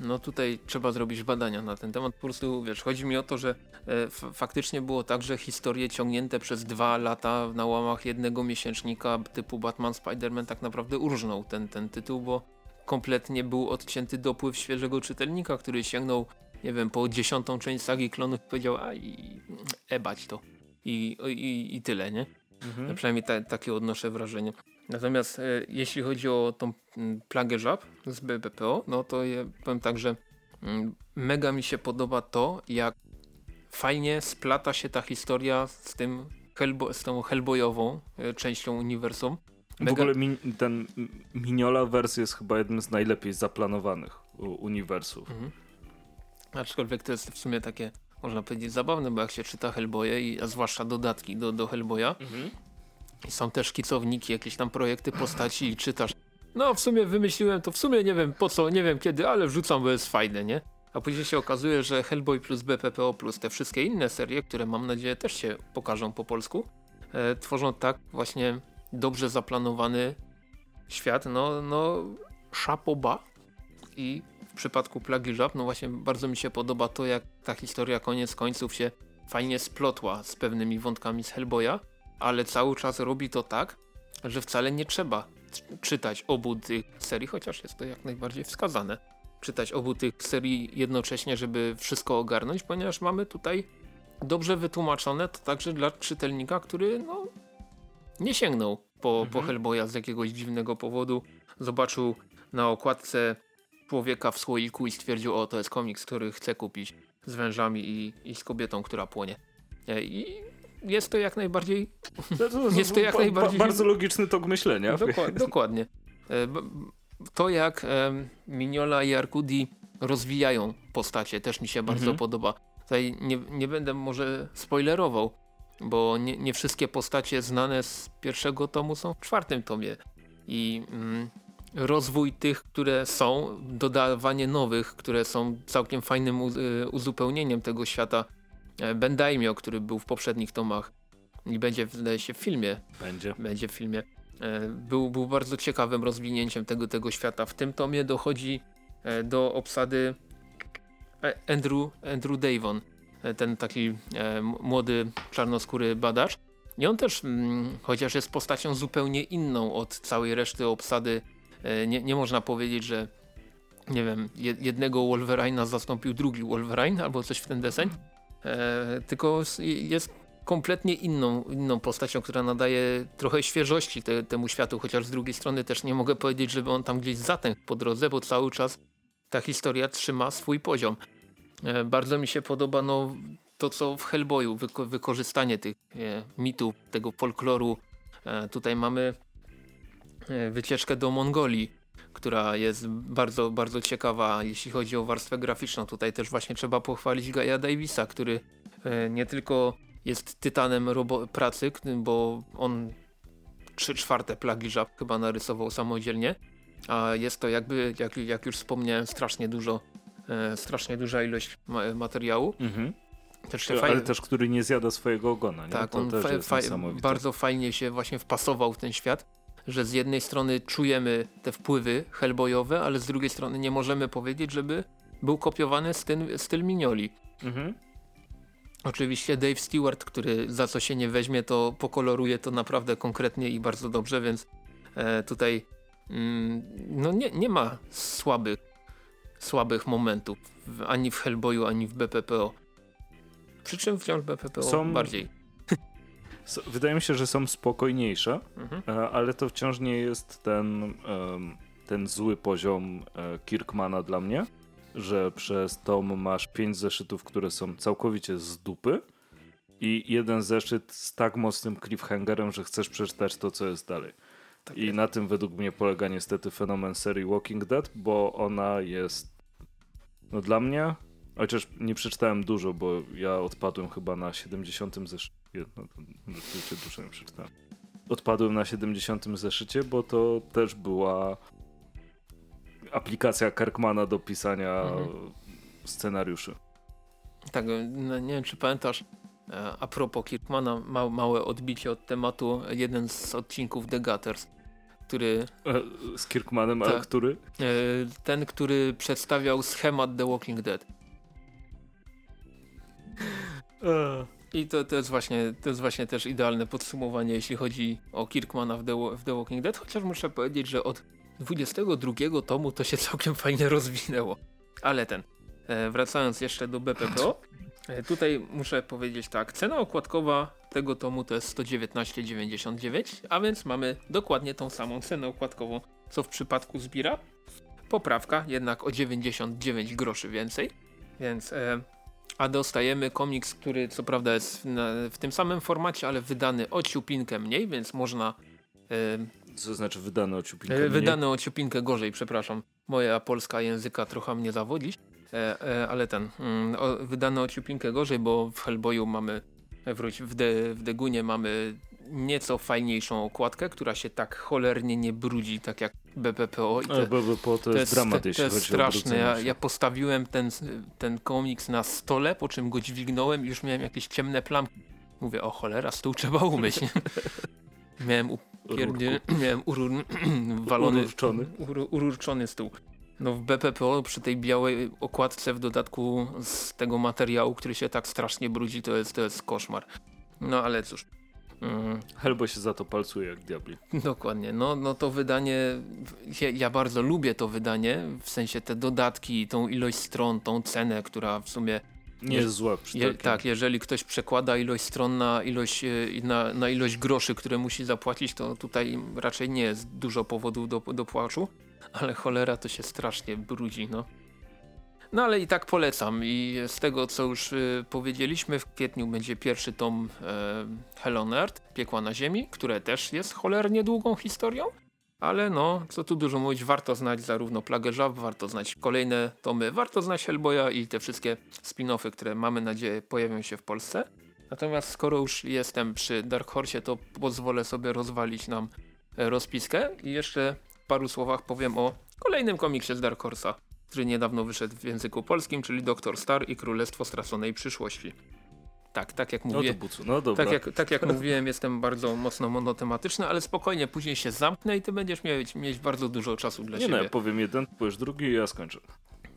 Speaker 2: No tutaj trzeba zrobić badania na ten temat. Po prostu, wiesz, chodzi mi o to, że e, faktycznie było tak, że historie ciągnięte przez dwa lata na łamach jednego miesięcznika typu Batman, Spider-Man tak naprawdę urżnął ten, ten tytuł, bo kompletnie był odcięty dopływ świeżego czytelnika, który sięgnął, nie wiem, po dziesiątą część sagi klonów i powiedział, a i ebać to. I, i, i tyle, nie? Mhm. Przynajmniej ta, takie odnoszę wrażenie. Natomiast e, jeśli chodzi o tą m, plagę żab z BBPO, no to ja powiem tak, że mm, mega mi się podoba to, jak fajnie splata się ta historia z tym Hellbo z tą Hellboyową e, częścią uniwersum.
Speaker 1: Mega... W ogóle mi, ten Miniola wersja jest chyba jednym z najlepiej zaplanowanych uniwersów. Mhm.
Speaker 2: Aczkolwiek to jest w sumie takie, można powiedzieć, zabawne, bo jak się czyta Hellboye, a zwłaszcza dodatki do, do Hellboya, mhm są też kicowniki, jakieś tam projekty postaci i czytasz. No w sumie wymyśliłem to, w sumie nie wiem po co, nie wiem kiedy, ale wrzucam, bo jest fajne, nie? A później się okazuje, że Hellboy plus BPPO plus te wszystkie inne serie, które mam nadzieję też się pokażą po polsku, e, tworzą tak właśnie dobrze zaplanowany świat, no, no szapoba i przypadku Plagi Żab, no właśnie bardzo mi się podoba to, jak ta historia koniec końców się fajnie splotła z pewnymi wątkami z Hellboya ale cały czas robi to tak, że wcale nie trzeba czytać obu tych serii, chociaż jest to jak najbardziej wskazane. Czytać obu tych serii jednocześnie, żeby wszystko ogarnąć, ponieważ mamy tutaj dobrze wytłumaczone to także dla czytelnika, który no, nie sięgnął po, mhm. po Hellboya z jakiegoś dziwnego powodu. Zobaczył na okładce człowieka w słoiku i stwierdził, o to jest komiks, który chce kupić z wężami i, i z kobietą, która płonie. E, I jest to jak najbardziej.
Speaker 1: jest to jak najbardziej. Bardzo logiczny tok myślenia.
Speaker 2: Dokładnie. dokładnie. To jak Miniola i Arkudi rozwijają postacie też mi się bardzo mhm. podoba. Tutaj nie, nie będę może spoilerował, bo nie, nie, wszystkie postacie znane z pierwszego tomu są w czwartym tomie. I mm, rozwój tych, które są, dodawanie nowych, które są całkiem fajnym e, uzupełnieniem tego świata E, ben Daimio, który był w poprzednich tomach i będzie wydaje się w filmie.
Speaker 1: Będzie.
Speaker 2: Będzie w filmie. E, był, był bardzo ciekawym rozwinięciem tego, tego świata. W tym tomie dochodzi e, do obsady Andrew, Andrew Davon, ten taki młody czarnoskóry badacz. I on też, mm, chociaż jest postacią zupełnie inną od całej reszty obsady, nie, nie można powiedzieć, że nie wiem, jednego Wolverina zastąpił drugi Wolverine albo coś w ten deseń. E, tylko jest kompletnie inną, inną postacią, która nadaje trochę świeżości te, temu światu, chociaż z drugiej strony też nie mogę powiedzieć, żeby on tam gdzieś zatękł po drodze, bo cały czas ta historia trzyma swój poziom. E, bardzo mi się podoba no, to, co w Hellboyu, wyko wykorzystanie tych e, mitów, tego folkloru. E, tutaj mamy e, wycieczkę do Mongolii, która jest bardzo, bardzo ciekawa, jeśli chodzi o warstwę graficzną. Tutaj też właśnie trzeba pochwalić Gaia Davisa, który e, nie tylko jest tytanem pracy, bo on trzy czwarte plagi żab chyba narysował samodzielnie, a jest to jakby, jak, jak już wspomniałem, strasznie dużo, e, strasznie duża ilość ma materiału. Mhm.
Speaker 1: Też fajnie... Ale też, który nie zjada swojego ogona. Nie?
Speaker 2: Tak, to on fa fa bardzo fajnie się właśnie wpasował w ten świat że z jednej strony czujemy te wpływy hellboyowe, ale z drugiej strony nie możemy powiedzieć, żeby był kopiowany styl, styl Minioli. Mhm. Oczywiście Dave Stewart, który za co się nie weźmie, to pokoloruje to naprawdę konkretnie i bardzo dobrze, więc e, tutaj mm, no nie, nie ma słabych, słabych momentów ani w Hellboyu, ani w BPPO. Przy czym wciąż BPPO Są... bardziej
Speaker 1: wydaje mi się, że są spokojniejsze, mhm. E, ale to wciąż nie jest ten, ten zły poziom e, Kirkmana dla mnie, że przez tom masz pięć zeszytów, które są całkowicie z dupy i jeden zeszyt z tak mocnym cliffhangerem, że chcesz przeczytać to, co jest dalej.
Speaker 2: Tak
Speaker 1: I
Speaker 2: jest.
Speaker 1: na tym według mnie polega niestety fenomen serii Walking Dead, bo ona jest no dla mnie, chociaż nie przeczytałem dużo, bo ja odpadłem chyba na 70 zeszycie, no to rzeczywiście dużo nie przeczytałem. Odpadłem na 70 zeszycie, bo to też była aplikacja Kirkmana do pisania
Speaker 2: Mhm.
Speaker 1: scenariuszy.
Speaker 2: Tak, no, nie wiem czy pamiętasz, e, a propos Kirkmana, ma, małe odbicie od tematu, jeden z odcinków The Gutters, który,
Speaker 1: E, Z Kirkmanem, ale
Speaker 2: Tak.
Speaker 1: który?
Speaker 2: e, ten, który przedstawiał schemat The Walking Dead. I to, to, jest właśnie, to jest właśnie też idealne podsumowanie, jeśli chodzi o Kirkmana w The, w The Walking Dead, chociaż muszę powiedzieć, że od 22 tomu to się całkiem fajnie rozwinęło. Ale ten, e, wracając jeszcze do BPPO, e, tutaj muszę powiedzieć tak, cena okładkowa tego tomu to jest 119,99, a więc mamy dokładnie tą samą cenę okładkową, co w przypadku Zbira. Poprawka jednak o 99 groszy więcej, więc... E, a dostajemy komiks, który co prawda jest w, tym samym formacie, ale wydany o ciupinkę mniej, więc można... E,
Speaker 1: Co znaczy wydane o ciupinkę
Speaker 2: E,
Speaker 1: mniej?
Speaker 2: Wydane o ciupinkę gorzej, przepraszam. Moja polska języka trochę mnie zawodzi, e, ale ten, o, wydane o ciupinkę gorzej, bo w Hellboyu mamy, wróć, w, de, w Degunie mamy nieco fajniejszą okładkę, która się tak cholernie nie brudzi, tak jak BPPO. I
Speaker 1: Ale BBPO to, jest dramat,
Speaker 2: to
Speaker 1: jeśli
Speaker 2: jest
Speaker 1: chodzi
Speaker 2: straszne. Ja, ja postawiłem ten, ten komiks na stole, po czym go dźwignąłem i już miałem jakieś ciemne plamki. Mówię, o cholera, stół trzeba umyć. miałem upierdzie, miałem urur, walony,
Speaker 1: Ururczony.
Speaker 2: ur, ururczony stół. No w BPPO przy tej białej okładce w dodatku z tego materiału, który się tak strasznie brudzi, to jest, to jest koszmar. No ale cóż. Mm,
Speaker 1: Hellboy się za to palcuje jak diabli.
Speaker 2: Dokładnie, no, no to wydanie, ja, ja bardzo lubię to wydanie, w sensie te dodatki, tą ilość stron, tą cenę, która w sumie,
Speaker 1: Nie
Speaker 2: Je-
Speaker 1: jest zła przy
Speaker 2: je, tak, jeżeli ktoś przekłada ilość stron na ilość, e, na, na ilość groszy, które musi zapłacić, to tutaj raczej nie jest dużo powodów do, do płaczu, ale cholera to się strasznie brudzi, no. No ale i tak polecam. I z tego co już y, powiedzieliśmy w kwietniu będzie pierwszy tom e, Hell on Earth, Piekła na Ziemi, które też jest cholernie długą historią, ale no co tu dużo mówić, warto znać zarówno Plagę Żab, warto znać kolejne tomy, warto znać Hellboya i te wszystkie spin-offy, które mamy nadzieję pojawią się w Polsce. Natomiast skoro już jestem przy Dark Horse, to pozwolę sobie rozwalić nam e, rozpiskę. I jeszcze w paru słowach powiem o kolejnym komiksie z Dark Horse'a który niedawno wyszedł w języku polskim, czyli Doktor Star i Królestwo Straconej Przyszłości. Tak, tak jak
Speaker 1: No
Speaker 2: mówię.
Speaker 1: no dobra.
Speaker 2: Tak jak, tak jak mówiłem, jestem bardzo mocno monotematyczny, ale spokojnie, później się zamknę i ty będziesz mieć, mieć bardzo dużo czasu dla
Speaker 1: nie no,
Speaker 2: siebie.
Speaker 1: ja powiem jeden, powiesz drugi i ja skończę.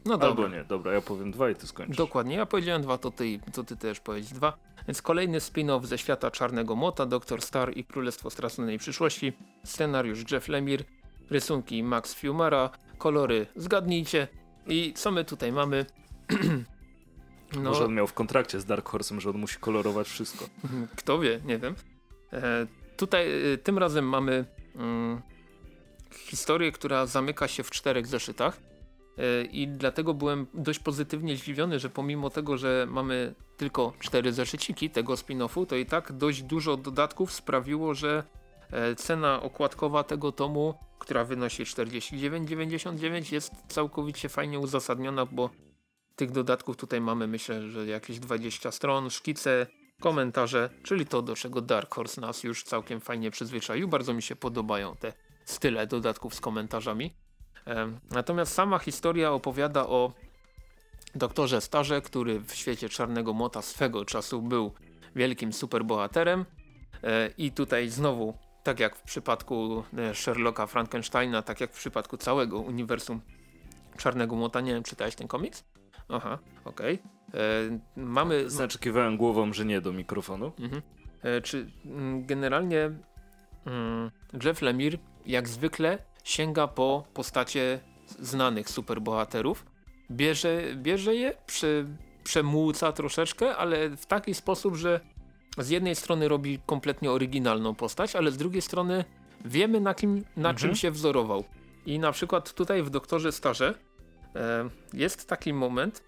Speaker 2: no
Speaker 1: Albo
Speaker 2: dobra.
Speaker 1: nie, dobra, ja powiem dwa i ty skończysz.
Speaker 2: Dokładnie, ja powiedziałem dwa, to ty, to ty też powiedz dwa. Więc kolejny spin-off ze świata Czarnego Mota, Doktor Star i Królestwo Straconej Przyszłości. Scenariusz Jeff Lemire, rysunki Max Fiumara, kolory zgadnijcie. I co my tutaj mamy? no,
Speaker 1: Może on miał w kontrakcie z Dark Horse'em, że on musi kolorować wszystko.
Speaker 2: Kto wie, nie wiem. E, tutaj e, tym razem mamy mm, historię, która zamyka się w czterech zeszytach. E, I dlatego byłem dość pozytywnie zdziwiony, że pomimo tego, że mamy tylko cztery zeszyciki tego spin-offu, to i tak dość dużo dodatków sprawiło, że cena okładkowa tego tomu, która wynosi 49,99 jest całkowicie fajnie uzasadniona, bo tych dodatków tutaj mamy myślę, że jakieś 20 stron, szkice, komentarze, czyli to do czego Dark Horse nas już całkiem fajnie przyzwyczaił. Bardzo mi się podobają te style dodatków z komentarzami. Em, Natomiast sama historia opowiada o doktorze Starze, który w świecie Czarnego Mota swego czasu był wielkim superbohaterem E, i tutaj znowu, tak jak w przypadku e, Sherlocka Frankensteina, tak jak w przypadku całego uniwersum Czarnego Mota, nie wiem, czytałeś ten komiks? Aha, okej. E, Mamy...
Speaker 1: Znaczy kiwałem głową, że nie do mikrofonu.
Speaker 2: Mhm. E, czy mm, generalnie mm, Jeff Lemire jak zwykle sięga po postacie znanych superbohaterów, bierze, bierze je, prze, przemłuca troszeczkę, ale w taki sposób, że z jednej strony robi kompletnie oryginalną postać, ale z drugiej strony wiemy na, kim, na
Speaker 1: Mhm.
Speaker 2: czym się wzorował. I na przykład tutaj w Doktorze Starze e, jest taki moment,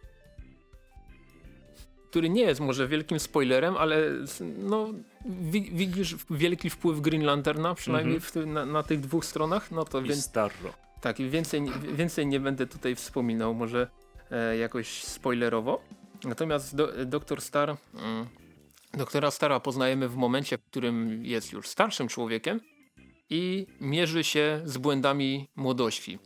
Speaker 2: który nie jest może wielkim spoilerem, ale no, wi widzisz wielki wpływ Green Lanterna, przynajmniej -hmm. na, na, tych dwóch stronach, no to
Speaker 1: więc... Starro.
Speaker 2: Tak, więcej, więcej nie będę tutaj wspominał, może e, jakoś spoilerowo. Natomiast do, Doktor Star, mm, doktora Stara poznajemy w momencie, w którym jest już starszym człowiekiem i mierzy się z błędami młodości.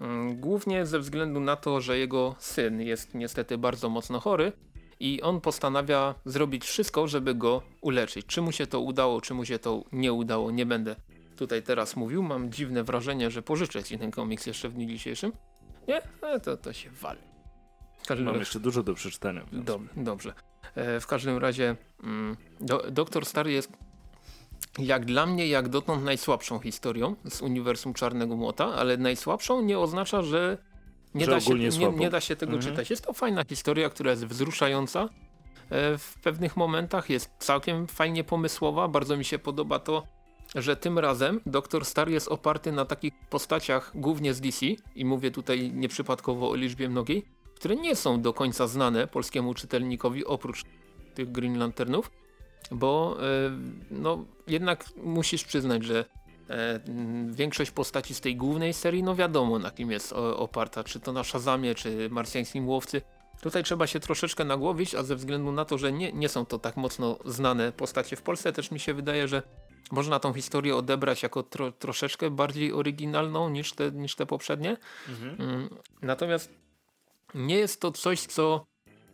Speaker 2: Mm, głównie ze względu na to, że jego syn jest niestety bardzo mocno chory i on postanawia zrobić wszystko, żeby go uleczyć. Czy mu się to udało, czy mu się to nie udało, nie będę tutaj teraz mówił. Mam dziwne wrażenie, że pożyczę ci ten komiks jeszcze w dniu dzisiejszym. Nie? E, to, to się wali.
Speaker 1: Mam razie... jeszcze dużo do przeczytania.
Speaker 2: Dob dobrze. E, w każdym razie mm, do, Doktor Star jest jak dla mnie, jak dotąd najsłabszą historią z uniwersum Czarnego Młota, ale najsłabszą nie oznacza, że nie, że da, się, nie, nie da się tego mhm. czytać. Jest to fajna historia, która jest wzruszająca e, w pewnych momentach, jest całkiem fajnie pomysłowa. Bardzo mi się podoba to, że tym razem Doktor Star jest oparty na takich postaciach głównie z DC i mówię tutaj nieprzypadkowo o liczbie mnogiej, które nie są do końca znane polskiemu czytelnikowi oprócz tych Green Lanternów bo e, no, jednak musisz przyznać, że e, większość postaci z tej głównej serii, no wiadomo na kim jest oparta, czy to na Shazamie, czy Marsjańskim Łowcy. Tutaj trzeba się troszeczkę nagłowić, a ze względu na to, że nie, nie są to tak mocno znane postacie w Polsce, też mi się wydaje, że można tą historię odebrać jako tro, troszeczkę bardziej oryginalną niż te, niż te poprzednie. Mhm. Mm, natomiast nie jest to coś, co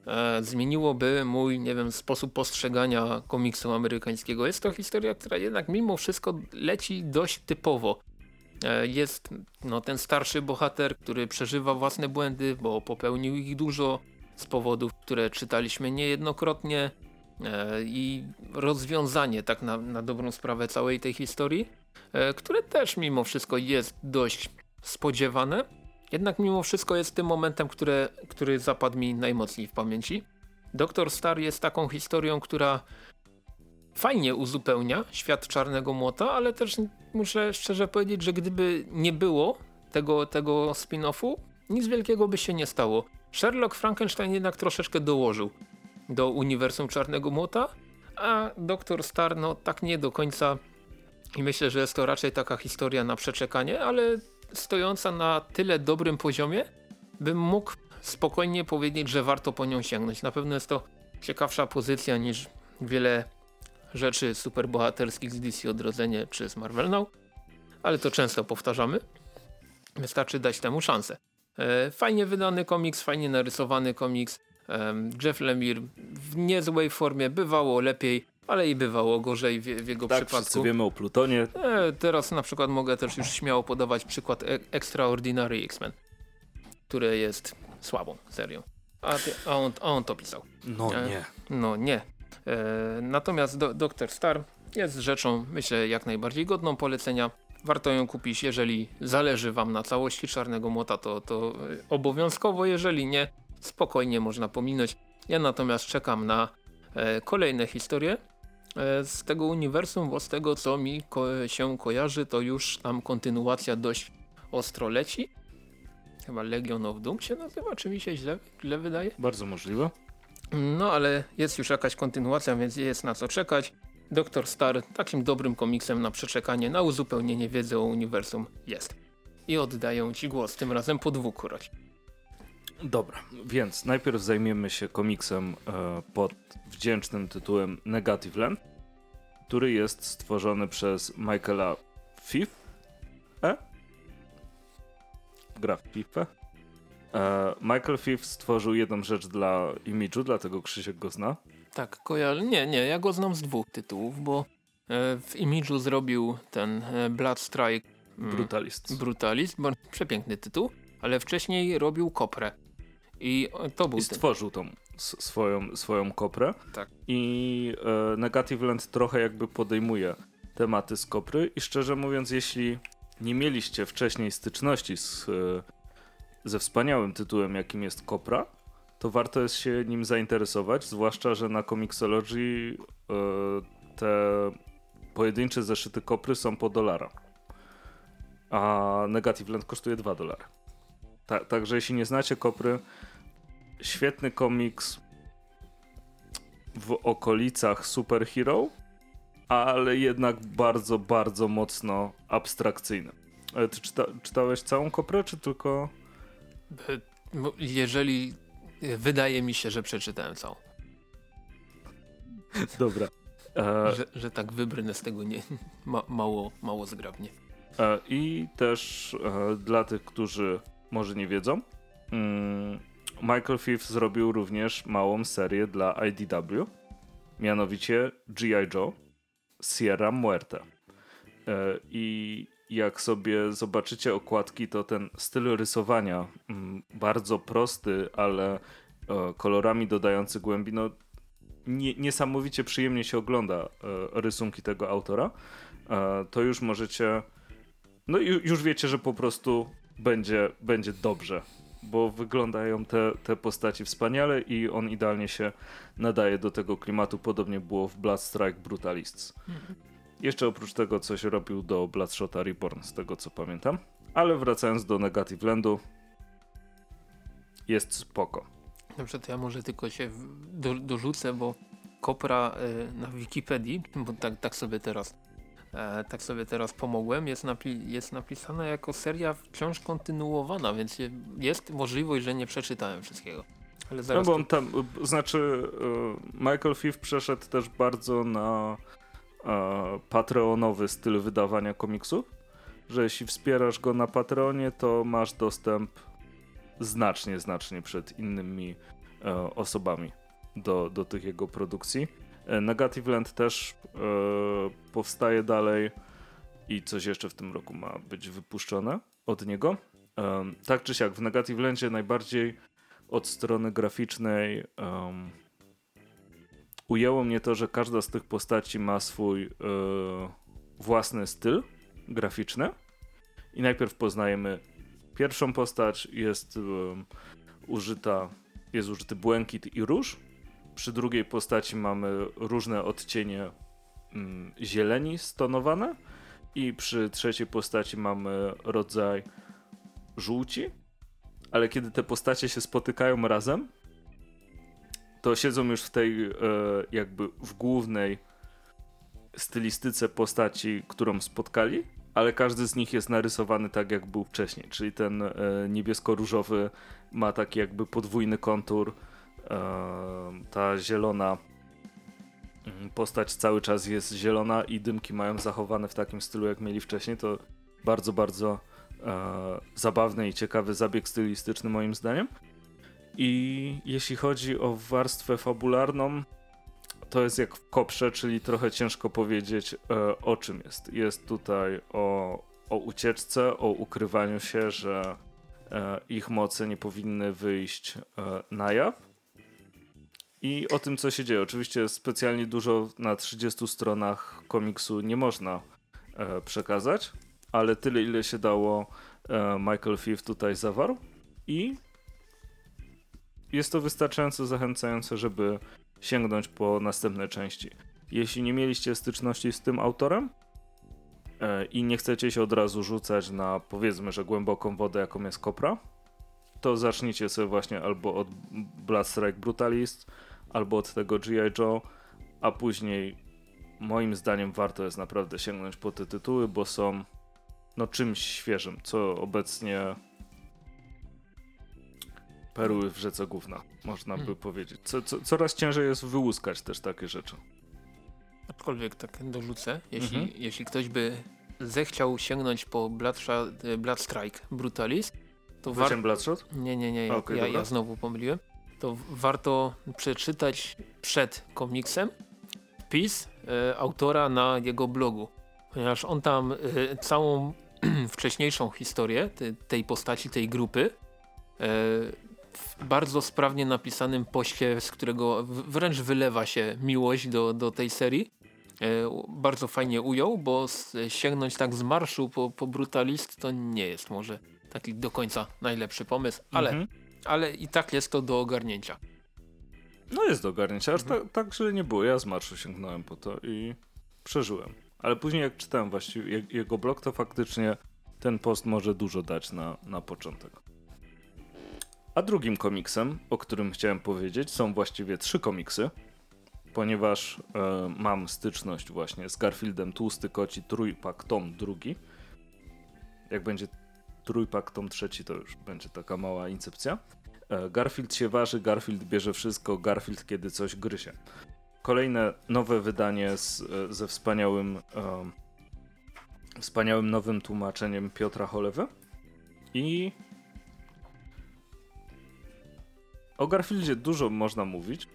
Speaker 2: e, zmieniłoby mój, nie wiem, sposób postrzegania komiksu amerykańskiego. Jest to historia, która jednak mimo wszystko leci dość typowo. E, jest no, ten starszy bohater, który przeżywa własne błędy, bo popełnił ich dużo z powodów, które czytaliśmy niejednokrotnie e, i rozwiązanie tak na, na dobrą sprawę całej tej historii, e, które też mimo wszystko jest dość spodziewane jednak mimo wszystko jest tym momentem, które, który zapadł mi najmocniej w pamięci. Doktor Star jest taką historią, która fajnie uzupełnia świat Czarnego Młota, ale też muszę szczerze powiedzieć, że gdyby nie było tego, tego spin-offu, nic wielkiego by się nie stało. Sherlock Frankenstein jednak troszeczkę dołożył do uniwersum Czarnego Młota, a Doktor Star no tak nie do końca i myślę, że jest to raczej taka historia na przeczekanie, ale stojąca na tyle dobrym poziomie, bym mógł spokojnie powiedzieć, że warto po nią sięgnąć. Na pewno jest to ciekawsza pozycja niż wiele rzeczy superbohaterskich z DC Odrodzenie czy z Marvel Now, ale to często powtarzamy. Wystarczy dać temu szansę. E, fajnie wydany komiks, fajnie narysowany komiks. Jeff Lemire w niezłej formie, bywało lepiej, ale i bywało gorzej w, w jego
Speaker 1: tak,
Speaker 2: przypadku.
Speaker 1: Tak, wiemy o Plutonie.
Speaker 2: E, teraz na przykład mogę też już śmiało podawać przykład e Extraordinary X-Men, który jest słabą serią. A, ty, a, on, a on to pisał.
Speaker 1: No e, nie.
Speaker 2: No nie. E, natomiast do, Dr. Star jest rzeczą, myślę, jak najbardziej godną polecenia. Warto ją kupić, jeżeli zależy wam na całości Czarnego Młota, to, to obowiązkowo, jeżeli nie, spokojnie można pominąć. Ja natomiast czekam na e, kolejne historie z tego uniwersum, bo z tego co mi ko się kojarzy, to już tam kontynuacja dość ostro leci. Chyba Legion of Doom się nazywa, czy mi się źle, źle wydaje?
Speaker 1: Bardzo możliwe.
Speaker 2: No ale jest już jakaś kontynuacja, więc jest na co czekać. Doktor Star takim dobrym komiksem na przeczekanie, na uzupełnienie wiedzy o uniwersum jest. I oddaję Ci głos, tym razem po dwukroć.
Speaker 1: Dobra, więc najpierw zajmiemy się komiksem e, pod wdzięcznym tytułem Negative Land, który jest stworzony przez Michaela Fifth. E? Gra w FIFA. E, Michael Fifth stworzył jedną rzecz dla Image'u, dlatego Krzysiek go zna.
Speaker 2: Tak, kojarzę. Nie, nie, ja go znam z dwóch tytułów, bo e, w Image'u zrobił ten Blood Strike
Speaker 1: mm, Brutalist.
Speaker 2: Brutalist, bo przepiękny tytuł, ale wcześniej robił Koprę. I to był
Speaker 1: I stworzył tą swoją, swoją koprę.
Speaker 2: Tak.
Speaker 1: I e, Negative Land trochę jakby podejmuje tematy z kopry i szczerze mówiąc, jeśli nie mieliście wcześniej styczności z, e, ze wspaniałym tytułem, jakim jest Kopra, to warto jest się nim zainteresować, zwłaszcza, że na Comixology e, te pojedyncze zeszyty Kopry są po dolara. A Negative Land kosztuje 2 dolary. Ta, także jeśli nie znacie Kopry, świetny komiks. w okolicach superhero, ale jednak bardzo, bardzo mocno abstrakcyjne. E, ty czyta czytałeś całą koprę, czy tylko...
Speaker 2: E, jeżeli... E, wydaje mi się, że przeczytałem całą.
Speaker 1: Dobra.
Speaker 2: E... Że, że, tak wybrnę z tego nie, ma, mało, mało zgrabnie.
Speaker 1: E, I też e, dla tych, którzy może nie wiedzą, mm, Michael Fifth zrobił również małą serię dla IDW, mianowicie G.I. Joe Sierra Muerte. E, I jak sobie zobaczycie okładki, to ten styl rysowania, mm, bardzo prosty, ale kolorami dodający głębi, no nie, niesamowicie przyjemnie się ogląda rysunki tego autora. To już możecie no już wiecie, że po prostu będzie, będzie dobrze, bo wyglądają te, te postaci wspaniale i on idealnie się nadaje do tego klimatu. Podobnie było w Blood Strike Brutalists. Mhm. Jeszcze oprócz tego coś robił do Bloodshota Reborn, z tego co pamiętam. Ale wracając do Negative Landu, jest spoko.
Speaker 2: Dobrze, to ja może tylko się do, dorzucę, bo Kopra y, na Wikipedii, bo tak, tak sobie teraz e, tak sobie teraz pomogłem, jest, napi jest napisana jako seria wciąż kontynuowana, więc jest możliwość, że nie przeczytałem wszystkiego.
Speaker 1: Ale zaraz no bo on tam, znaczy e, Michael Fifth przeszedł też bardzo na e, patreonowy styl wydawania komiksów, że jeśli wspierasz go na Patreonie, to masz dostęp znacznie, znacznie przed innymi e, osobami do, do tych jego produkcji. E, Negative Land też e, powstaje dalej i coś jeszcze w tym roku ma być wypuszczone od niego. E, tak czy siak, w Negative Landzie najbardziej od strony graficznej um, ujęło mnie to, że każda z tych postaci ma swój własny styl graficzny. I najpierw poznajemy pierwszą postać, jest użyta, jest użyty błękit i róż przy drugiej postaci mamy różne odcienie mm, zieleni stonowane i przy trzeciej postaci mamy rodzaj żółci, ale kiedy te postacie się spotykają razem, to siedzą już w tej e, jakby w głównej stylistyce postaci, którą spotkali, ale każdy z nich jest narysowany tak, jak był wcześniej, czyli ten e, niebiesko-różowy ma taki jakby podwójny kontur, ta zielona mm, postać cały czas jest zielona i dymki mają zachowane w takim stylu, jak mieli wcześniej. To bardzo, bardzo e, zabawny i ciekawy zabieg stylistyczny, moim zdaniem. I jeśli chodzi o warstwę fabularną, to jest jak w koprze, czyli trochę ciężko powiedzieć e, o czym jest. Jest tutaj o, o ucieczce, o ukrywaniu się, że e, ich moce nie powinny wyjść na jaw i o tym, co się dzieje. Oczywiście specjalnie dużo na 30 stronach komiksu nie można e, przekazać, ale tyle, ile się dało, e, Michael Fifth tutaj zawarł. I jest to wystarczająco zachęcające, żeby sięgnąć po następne części. Jeśli nie mieliście styczności z tym autorem e, i nie chcecie się od razu rzucać na powiedzmy, że głęboką wodę, jaką jest Kopra, to zacznijcie sobie właśnie albo od Blood Strike Brutalist, albo od tego G.I. Joe, a później moim zdaniem warto jest naprawdę sięgnąć po te tytuły, bo są no czymś świeżym, co obecnie perły w rzece gówna, można by hmm. powiedzieć. Co, co, coraz ciężej jest wyłuskać też takie rzeczy.
Speaker 2: Aczkolwiek tak dorzucę, jeśli, mhm. jeśli ktoś by zechciał sięgnąć po Bloodshot, Blood Strike Brutalist,
Speaker 1: to warto... Bloodshot?
Speaker 2: Nie, nie, nie, ja, okay, ja, ja znowu pomyliłem to warto przeczytać przed komiksem wpis e, autora na jego blogu, ponieważ on tam e, całą wcześniejszą historię te, tej postaci, tej grupy e, w bardzo sprawnie napisanym poście, z którego wręcz wylewa się miłość do, do tej serii. E, bardzo fajnie ujął, bo sięgnąć tak z marszu po, po Brutalist to nie jest może taki do końca najlepszy pomysł, ale mhm ale i tak jest to do ogarnięcia.
Speaker 1: No jest do ogarnięcia, aż mhm. tak, tak źle nie było. Ja z marszu sięgnąłem po to i przeżyłem. Ale później jak czytałem właściwie jego blog, to faktycznie ten post może dużo dać na, na początek. A drugim komiksem, o którym chciałem powiedzieć, są właściwie trzy komiksy. ponieważ e, mam styczność właśnie z Garfieldem Tłusty Koci Trójpak Tom drugi. Jak będzie Trójpak Tom trzeci, to już będzie taka mała incepcja. E, Garfield się waży, Garfield bierze wszystko, Garfield kiedy coś gryzie. Kolejne nowe wydanie z, e, ze wspaniałym, e, wspaniałym nowym tłumaczeniem Piotra Cholewy. I o Garfieldzie dużo można mówić,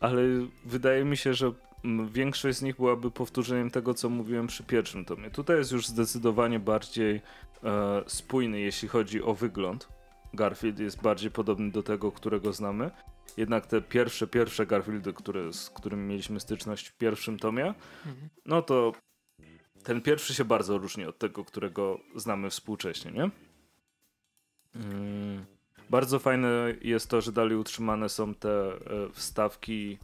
Speaker 1: ale wydaje mi się, że większość z nich byłaby powtórzeniem tego, co mówiłem przy pierwszym tomie. Tutaj jest już zdecydowanie bardziej e, spójny, jeśli chodzi o wygląd. Garfield jest bardziej podobny do tego, którego znamy. Jednak te pierwsze, pierwsze Garfieldy, które, z którymi mieliśmy styczność w pierwszym tomie, mhm. no to ten pierwszy się bardzo różni od tego, którego znamy współcześnie, nie? Mm. Bardzo fajne jest to, że dalej utrzymane są te e, wstawki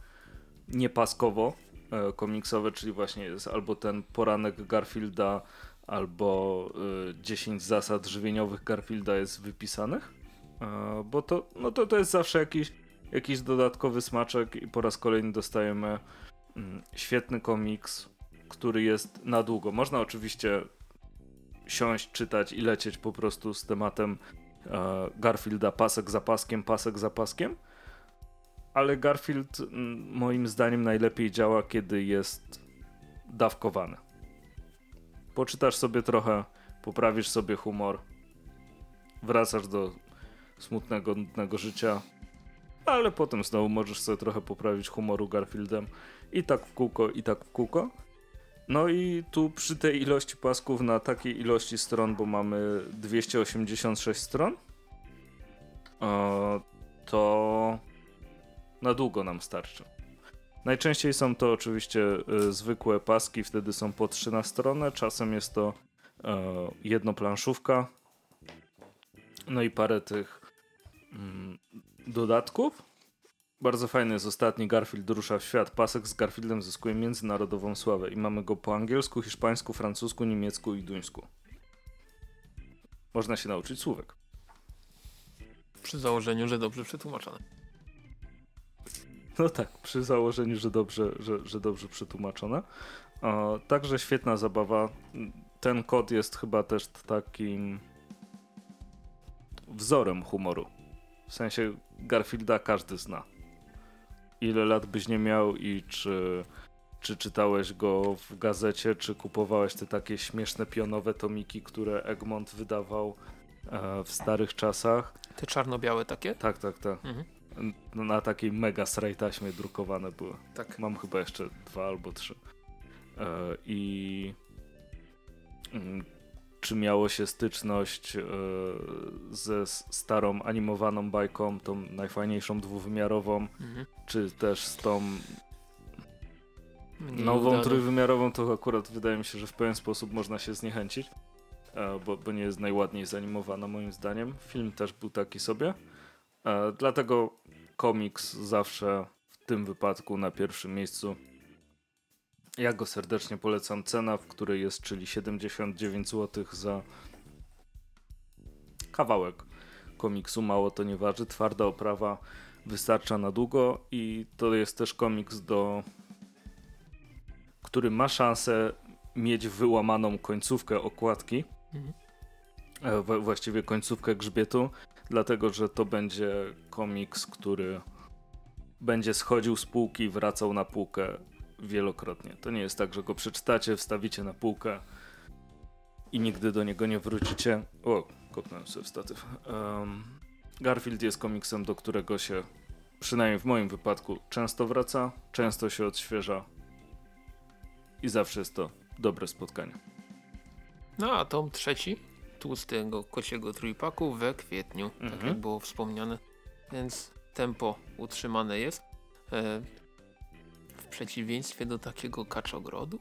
Speaker 1: niepaskowo e, komiksowe, czyli właśnie jest albo ten poranek Garfielda, albo 10 e, zasad żywieniowych Garfielda jest wypisanych. Bo to, no to, to jest zawsze jakiś, jakiś dodatkowy smaczek i po raz kolejny dostajemy mm, świetny komiks, który jest na długo. Można oczywiście siąść, czytać i lecieć po prostu z tematem e, Garfielda pasek za paskiem, pasek za paskiem. Ale Garfield moim zdaniem najlepiej działa, kiedy jest dawkowany. Poczytasz sobie trochę, poprawisz sobie humor, wracasz do smutnego, nudnego życia, ale potem znowu możesz sobie trochę poprawić humoru Garfieldem i tak w kółko, i tak w kółko. No i tu przy tej ilości pasków na takiej ilości stron, bo mamy 286 stron, to na długo nam starczy. Najczęściej są to oczywiście y, zwykłe paski, wtedy są po 3 na stronę, czasem jest to y, jednoplanszówka, no i parę tych y, dodatków. Bardzo fajny jest ostatni Garfield rusza w świat. Pasek z Garfieldem zyskuje międzynarodową sławę i mamy go po angielsku, hiszpańsku, francusku, niemiecku i duńsku. Można się nauczyć słówek.
Speaker 2: Przy założeniu, że dobrze przetłumaczone.
Speaker 1: No tak, przy założeniu, że dobrze, że, że dobrze przetłumaczone. O, także świetna zabawa. Ten kod jest chyba też takim wzorem humoru. W sensie Garfielda każdy zna ile lat byś nie miał i czy, czy czytałeś go w gazecie, czy kupowałeś te takie śmieszne pionowe tomiki, które Egmont wydawał e, w starych czasach.
Speaker 2: Te czarno-białe takie?
Speaker 1: Tak, tak, tak. Mhm. Na takiej mega srej taśmie drukowane były. Tak. Mam chyba jeszcze dwa albo trzy. E, I mm, czy miało się styczność e, ze starą animowaną bajką, tą najfajniejszą dwuwymiarową, mhm. czy też z tą Mniej nową udane. trójwymiarową, to akurat wydaje mi się, że w pewien sposób można się zniechęcić, e, bo, bo nie jest najładniej zanimowana moim zdaniem. Film też był taki sobie. Dlatego komiks zawsze w tym wypadku na pierwszym miejscu. Ja go serdecznie polecam. Cena, w której jest, czyli 79 zł za kawałek komiksu. Mało to nie waży. Twarda oprawa wystarcza na długo i to jest też komiks do który ma szansę mieć wyłamaną końcówkę okładki. Mhm. E, właściwie końcówkę grzbietu, dlatego że to będzie komiks, który będzie schodził z półki, wracał na półkę wielokrotnie. To nie jest tak, że go przeczytacie, wstawicie na półkę i nigdy do niego nie wrócicie. O, kopnąłem sobie w statyw. Um, Garfield jest komiksem, do którego się, przynajmniej w moim wypadku, często wraca, często się odświeża i zawsze jest to dobre spotkanie.
Speaker 2: No a tom trzeci tłustego kociego trójpaku we kwietniu, tak mhm. tak jak było wspomniane, więc tempo utrzymane jest. E, przeciwieństwie do takiego kaczogrodu?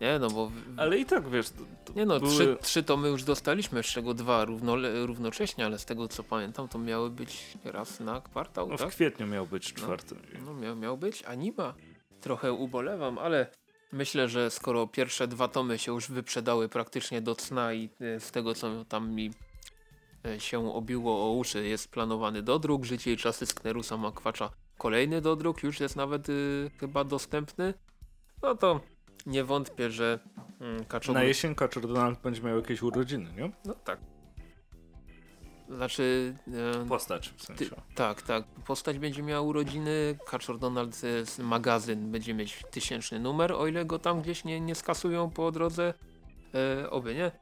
Speaker 2: Nie no, bo...
Speaker 1: Ale i tak, wiesz... To,
Speaker 2: to nie no, były... trzy, trzy to my już dostaliśmy, z czego dwa równo, równocześnie, ale z tego co pamiętam, to miały być raz na kwartał,
Speaker 1: no,
Speaker 2: tak?
Speaker 1: w kwietniu miał być czwarty.
Speaker 2: No, no miał, miał być, anima. Trochę ubolewam, ale myślę, że skoro pierwsze dwa tomy się już wyprzedały praktycznie do cna i e, z tego co tam mi e, się obiło o uszy. Jest planowany dodruk, Życie i czasy Sknerusa Makwacza. Kolejny dodruk już jest nawet y, chyba dostępny. No to nie wątpię, że mm,
Speaker 1: Kaczor... Na jesień Kaczor Donald będzie miał jakieś urodziny, nie?
Speaker 2: No tak. Znaczy...
Speaker 1: E, postać w sensie. Ty,
Speaker 2: tak, tak. Postać będzie miała urodziny, Kaczor Donald z magazyn będzie mieć tysięczny numer, o ile go tam gdzieś nie, nie skasują po drodze. E, oby nie.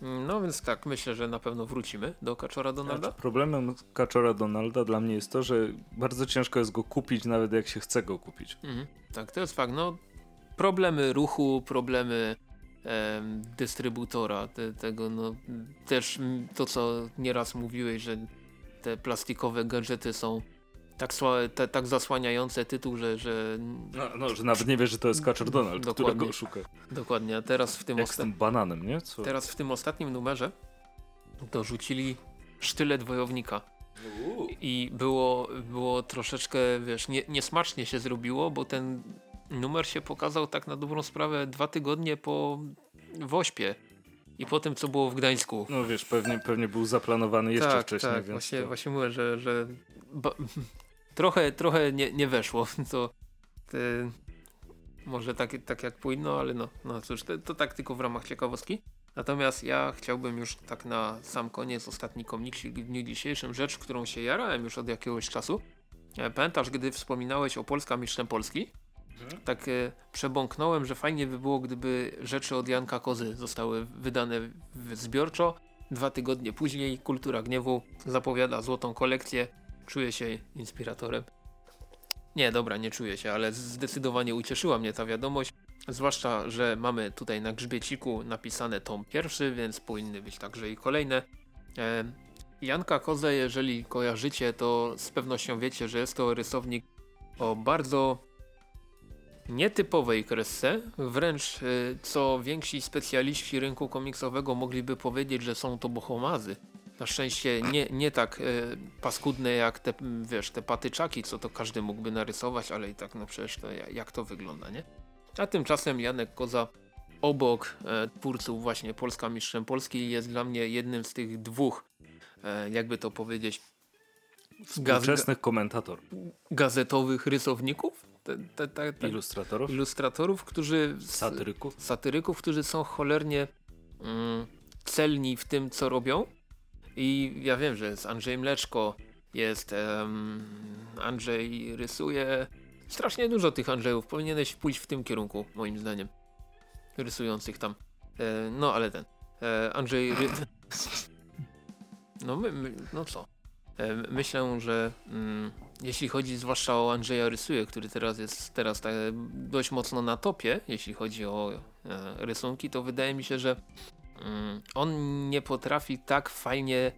Speaker 2: No więc tak, myślę, że na pewno wrócimy do Kaczora Donalda. Znaczy,
Speaker 1: problemem Kaczora Donalda dla mnie jest to, że bardzo ciężko jest go kupić, nawet jak się chce go kupić. Mhm,
Speaker 2: tak, to jest fakt. No, problemy ruchu, problemy e, dystrybutora, te, tego no, też to co nieraz mówiłeś, że te plastikowe gadżety są tak, te, tak zasłaniające tytuł, że... Że,
Speaker 1: no, no, że nawet nie wiesz, że to jest Kaczor Donald, Dokładnie. którego szuka.
Speaker 2: Dokładnie, a teraz w tym...
Speaker 1: Jak bananem, nie?
Speaker 2: Co? Teraz w tym ostatnim numerze dorzucili sztylet wojownika. I było, było troszeczkę, wiesz, nie, niesmacznie się zrobiło, bo ten numer się pokazał tak na dobrą sprawę dwa tygodnie po Wośpie i po tym, co było w Gdańsku.
Speaker 1: No wiesz, pewnie, pewnie był zaplanowany jeszcze
Speaker 2: tak,
Speaker 1: wcześniej.
Speaker 2: Tak, właśnie, to... właśnie mówię, że, że trochę, trochę nie, nie weszło. To ty, może tak, tak jak powinno, ale no, no cóż, to, to tak tylko w ramach ciekawostki. Natomiast ja chciałbym już tak na sam koniec, ostatni komiksik w dniu dzisiejszym, rzecz, którą się jarałem już od jakiegoś czasu. E, pamiętasz, gdy wspominałeś o Polska Mistrzem Polski? Mhm. Tak e, przebąknąłem, że fajnie by było, gdyby rzeczy od Janka Kozy zostały wydane zbiorczo. Dwa tygodnie później Kultura Gniewu zapowiada złotą kolekcję. Czuję się inspiratorem. Nie, dobra, nie czuję się, ale zdecydowanie ucieszyła mnie ta wiadomość. Zwłaszcza, że mamy tutaj na grzbieciku napisane tom pierwszy, więc powinny być także i kolejne. E, Janka Kozę, jeżeli kojarzycie, to z pewnością wiecie, że jest to rysownik o bardzo nietypowej kresce, wręcz y, co więksi specjaliści rynku komiksowego mogliby powiedzieć, że są to bohomazy. Na szczęście nie, nie tak y, paskudne jak te, wiesz, te patyczaki, co to każdy mógłby narysować, ale i tak no przecież to jak to wygląda, nie? A tymczasem Janek Koza obok e, twórców właśnie Polska Mistrzem Polski jest dla mnie jednym z tych dwóch, e, jakby to powiedzieć,
Speaker 1: współczesnych komentatorów.
Speaker 2: Gazetowych rysowników?
Speaker 1: Te, te, te, ilustratorów?
Speaker 2: Ilustratorów, którzy...
Speaker 1: Satyryków?
Speaker 2: Satyryków, którzy są cholernie mm, celni w tym, co robią. I ja wiem, że jest Andrzej Mleczko, jest um, Andrzej rysuje strasznie dużo tych Andrzejów. Powinieneś pójść w tym kierunku, moim zdaniem. Rysujących tam. E, no, ale ten. E, Andrzej... Ry... No, my, my, no co? E, myślę, że mm, jeśli chodzi zwłaszcza o Andrzeja Rysuje, który teraz jest teraz tak dość mocno na topie, jeśli chodzi o e, rysunki, to wydaje mi się, że mm, on nie potrafi tak fajnie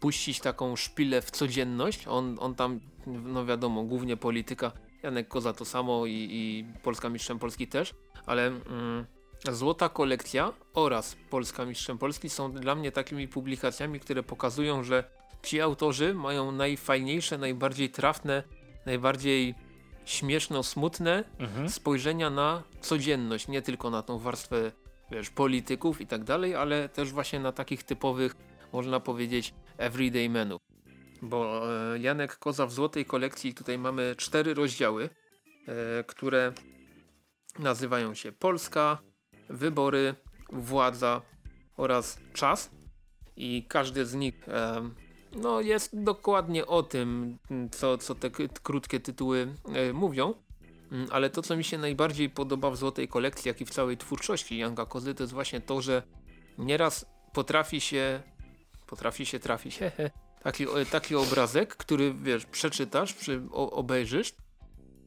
Speaker 2: puścić taką szpilę w codzienność. On, on tam, no wiadomo, głównie polityka, Janek Koza to samo i, i Polska Mistrzem Polski też, ale mm, Złota Kolekcja oraz Polska Mistrzem Polski są dla mnie takimi publikacjami, które pokazują, że ci autorzy mają najfajniejsze, najbardziej trafne, najbardziej śmieszno-smutne mhm. spojrzenia na codzienność, nie tylko na tą warstwę wiesz, polityków i tak dalej, ale też właśnie na takich typowych, można powiedzieć, everyday menów. Bo e, Janek Koza w Złotej Kolekcji tutaj mamy cztery rozdziały, e, które nazywają się Polska, Wybory, Władza oraz Czas i każdy z nich no jest dokładnie o tym, co, co te krótkie tytuły e, mówią. Mm, ale to, co mi się najbardziej podoba w Złotej Kolekcji, jak i w całej twórczości Janka Kozy, to jest właśnie to, że nieraz potrafi się, potrafi się trafić, taki, taki obrazek, który wiesz, przeczytasz, przy, o, obejrzysz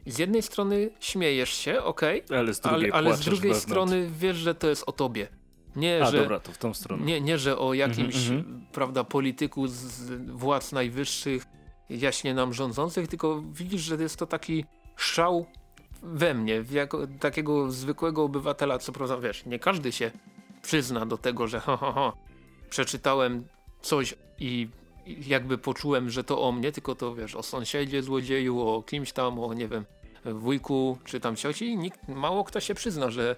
Speaker 2: z jednej strony śmiejesz się, ok,
Speaker 1: ale z drugiej,
Speaker 2: ale, ale z drugiej strony wiesz, że to jest o tobie.
Speaker 1: Nie, A, że, dobra, to w tą stronę.
Speaker 2: Nie, nie że o jakimś mm -hmm. prawda, polityku z władz najwyższych, jaśnie nam rządzących, tylko widzisz, że jest to taki szał we mnie, jako takiego zwykłego obywatela, co prawda wiesz, nie każdy się przyzna do tego, że ho, ho, ho, przeczytałem coś i jakby poczułem, że to o mnie, tylko to wiesz, o sąsiedzie złodzieju, o kimś tam, o nie wiem, wujku czy tam cioci, nikt, mało kto się przyzna, że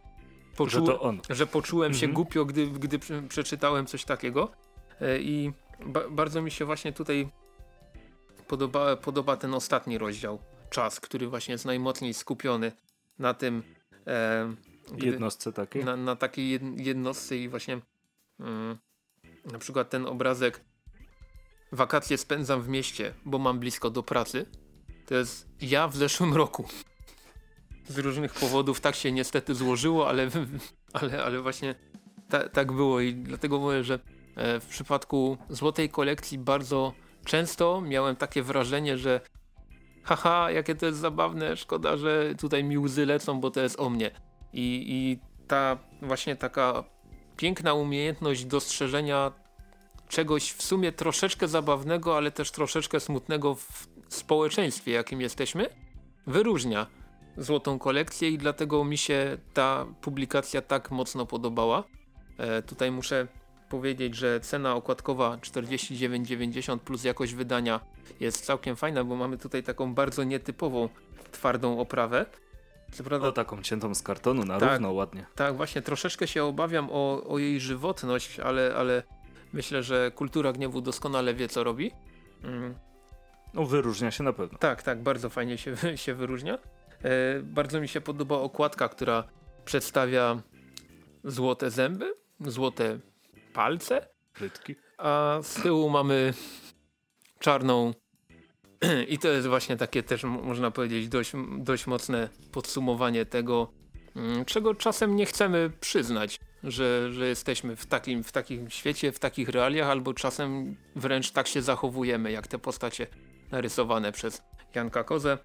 Speaker 1: Poczu że to on.
Speaker 2: Że poczułem się mhm. głupio, gdy, gdy przeczytałem coś takiego. E, I ba bardzo mi się właśnie tutaj podoba, podoba ten ostatni rozdział, czas, który właśnie jest najmocniej skupiony na tym e,
Speaker 1: gdy, jednostce takiej?
Speaker 2: Na, na takiej jednostce i właśnie mm, na przykład ten obrazek wakacje spędzam w mieście, bo mam blisko do pracy. To jest ja w zeszłym roku. Z różnych powodów tak się niestety złożyło, ale, ale, ale właśnie ta, tak było i dlatego mówię, że e, w przypadku złotej kolekcji bardzo często miałem takie wrażenie, że haha, jakie to jest zabawne, szkoda, że tutaj mi łzy lecą, bo to jest o mnie. I, i ta właśnie taka piękna umiejętność dostrzeżenia czegoś w sumie troszeczkę zabawnego, ale też troszeczkę smutnego w społeczeństwie, jakim jesteśmy, wyróżnia złotą kolekcję i dlatego mi się ta publikacja tak mocno podobała. E, tutaj muszę powiedzieć, że cena okładkowa 49,90 plus jakość wydania jest całkiem fajna, bo mamy tutaj taką bardzo nietypową twardą oprawę.
Speaker 1: Co prawda, no taką ciętą z kartonu na tak, równo, ładnie.
Speaker 2: Tak, właśnie troszeczkę się obawiam o, o jej żywotność, ale, ale myślę, że kultura gniewu doskonale wie co robi.
Speaker 1: Mm. No wyróżnia się na pewno.
Speaker 2: Tak, tak, bardzo fajnie się, się wyróżnia. E, bardzo mi się podoba okładka, która przedstawia złote zęby, złote palce.
Speaker 1: Frytki.
Speaker 2: A z tyłu mamy czarną i to jest właśnie takie też można powiedzieć dość, dość mocne podsumowanie tego, mm, czego czasem nie chcemy przyznać, że, że jesteśmy w takim, w takim świecie, w takich realiach, albo czasem wręcz tak się zachowujemy, jak te postacie narysowane przez Janka Kozę.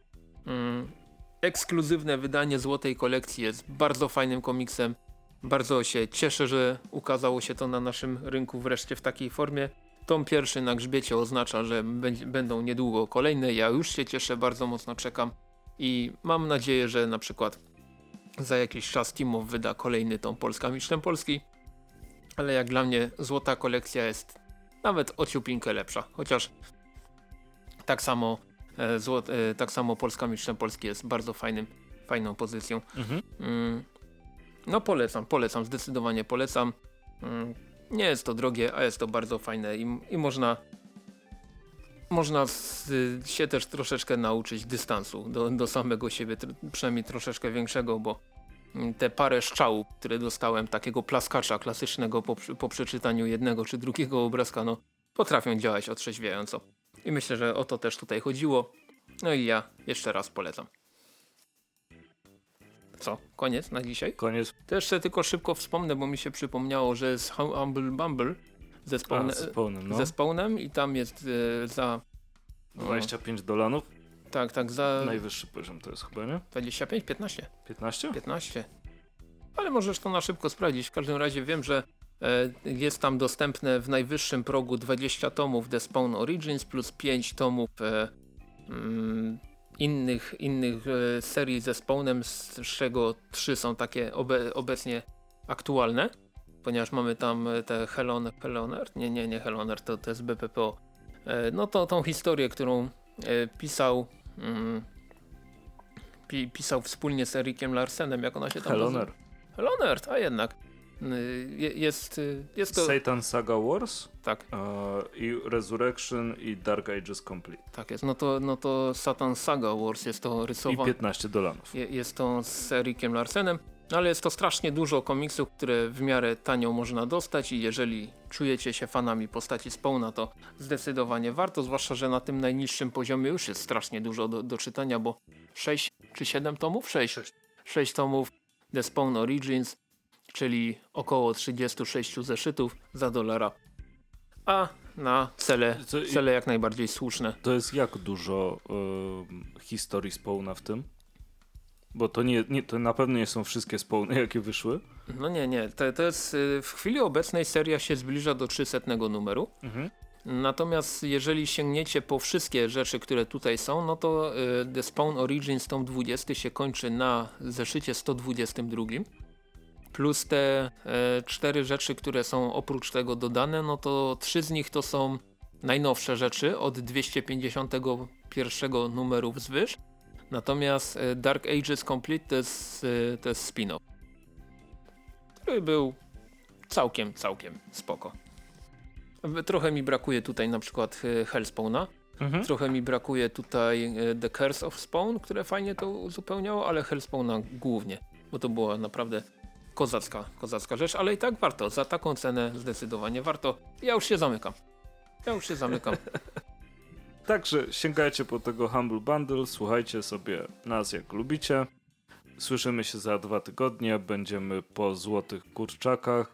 Speaker 2: Ekskluzywne wydanie Złotej Kolekcji jest bardzo fajnym komiksem. Bardzo się cieszę, że ukazało się to na naszym rynku wreszcie w takiej formie. Tom pierwszy na grzbiecie oznacza, że będą niedługo kolejne. Ja już się cieszę, bardzo mocno czekam i mam nadzieję, że na przykład za jakiś czas Timow wyda kolejny tom Polska Mistrzem Polski. Ale jak dla mnie złota kolekcja jest nawet o ciupinkę lepsza. Chociaż tak samo, złot, e, tak samo Polska Mistrzem Polski jest bardzo fajnym, fajną pozycją. Mhm. Mm, no polecam, polecam, zdecydowanie polecam. Mm, nie jest to drogie, a jest to bardzo fajne i, i można można z, się też troszeczkę nauczyć dystansu do, do samego siebie, przynajmniej troszeczkę większego, bo mm, te parę szczałów, które dostałem, takiego plaskacza klasycznego po, po przeczytaniu jednego czy drugiego obrazka, no potrafią działać otrzeźwiająco. I myślę, że o to też tutaj chodziło. No i ja jeszcze raz polecam. Co? Koniec na dzisiaj?
Speaker 1: Koniec.
Speaker 2: Jeszcze tylko szybko wspomnę, bo mi się przypomniało, że jest Humble Bumble ze, spawnem, no. ze spawnem i tam jest e, za...
Speaker 1: No, 25 dolarów?
Speaker 2: Tak, tak, za...
Speaker 1: Najwyższy poziom to jest chyba, nie?
Speaker 2: 25? 15.
Speaker 1: 15?
Speaker 2: 15. Ale możesz to na szybko sprawdzić. W każdym razie wiem, że jest tam dostępne w najwyższym progu 20 tomów The Spawn Origins plus 5 tomów e, mm, innych, innych e, serii ze Spawnem, z czego trzy są takie obe, obecnie aktualne, ponieważ mamy tam e, te Helon, Heloner, nie, nie, nie Heloner, to, to jest BPPO. E, no to tą historię, którą pisał mm, pisał wspólnie z Erikiem Larsenem, jak ona się tam
Speaker 1: Heloner.
Speaker 2: Heloner, a jednak. Y, jest, y, jest to...
Speaker 1: Satan Saga Wars.
Speaker 2: Tak.
Speaker 1: I Resurrection i Dark Ages Complete.
Speaker 2: Tak jest. No to, no to Satan Saga Wars jest to rysowane.
Speaker 1: I 15 dolarów.
Speaker 2: jest to z Erikiem Larsenem. Ale jest to strasznie dużo komiksów, które w miarę tanio można dostać i jeżeli czujecie się fanami postaci Spawna, to zdecydowanie warto, zwłaszcza, że na tym najniższym poziomie już jest strasznie dużo do, do czytania, bo 6 czy 7 tomów? 6. 6. 6 tomów The Spawn Origins, czyli około 36 zeszytów za dolara. A na cele, cele jak najbardziej słuszne.
Speaker 1: To jest jak dużo y, historii Spawna w tym? Bo to, nie, nie, to na pewno nie są wszystkie spawny, jakie wyszły.
Speaker 2: No nie, nie. To, to jest y, w chwili obecnej seria się zbliża do 300 numeru. Mhm. Natomiast jeżeli sięgniecie po wszystkie rzeczy, które tutaj są, no to y, The Spawn Origins tom 20 się kończy na zeszycie 122 plus te e, cztery rzeczy, które są oprócz tego dodane, no to trzy z nich to są najnowsze rzeczy od 251 numeru wzwyż. Natomiast e, Dark Ages Complete to jest, e, to jest spin-off, który był całkiem, całkiem spoko. Trochę mi brakuje tutaj na przykład e, Hellspawna.
Speaker 1: Mhm.
Speaker 2: Trochę mi brakuje tutaj The Curse of Spawn, które fajnie to uzupełniało, ale Hellspawna głównie, bo to była naprawdę kozacka, kozacka rzecz, ale i tak warto, za taką cenę zdecydowanie warto. Ja już się zamykam. Ja już się zamykam.
Speaker 1: Także sięgajcie po tego Humble Bundle, słuchajcie sobie nas jak lubicie. Słyszymy się za dwa tygodnie, będziemy po Złotych Kurczakach,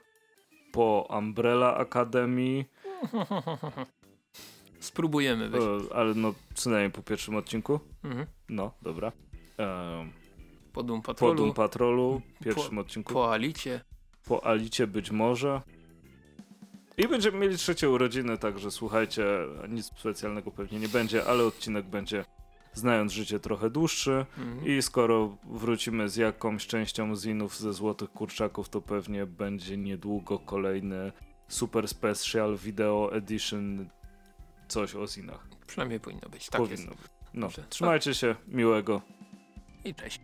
Speaker 1: po Umbrella Academy,
Speaker 2: Spróbujemy być.
Speaker 1: ale no przynajmniej po pierwszym odcinku.
Speaker 2: Mhm.
Speaker 1: No, dobra. E,
Speaker 2: Po Doom
Speaker 1: po
Speaker 2: Patrolu,
Speaker 1: Doom Patrolu, pierwszym odcinku.
Speaker 2: po Alicie.
Speaker 1: po Alicie być może. I będziemy mieli trzecie urodziny, także słuchajcie, nic specjalnego pewnie nie będzie, ale odcinek będzie znając życie trochę dłuższy.
Speaker 2: Mhm.
Speaker 1: I skoro wrócimy z jakąś częścią zinów ze Złotych Kurczaków, to pewnie będzie niedługo kolejny Super Special Video Edition coś o zinach.
Speaker 2: Przynajmniej powinno być. Tak
Speaker 1: Powinno być. No,
Speaker 2: Dobrze.
Speaker 1: trzymajcie się, miłego.
Speaker 2: I cześć.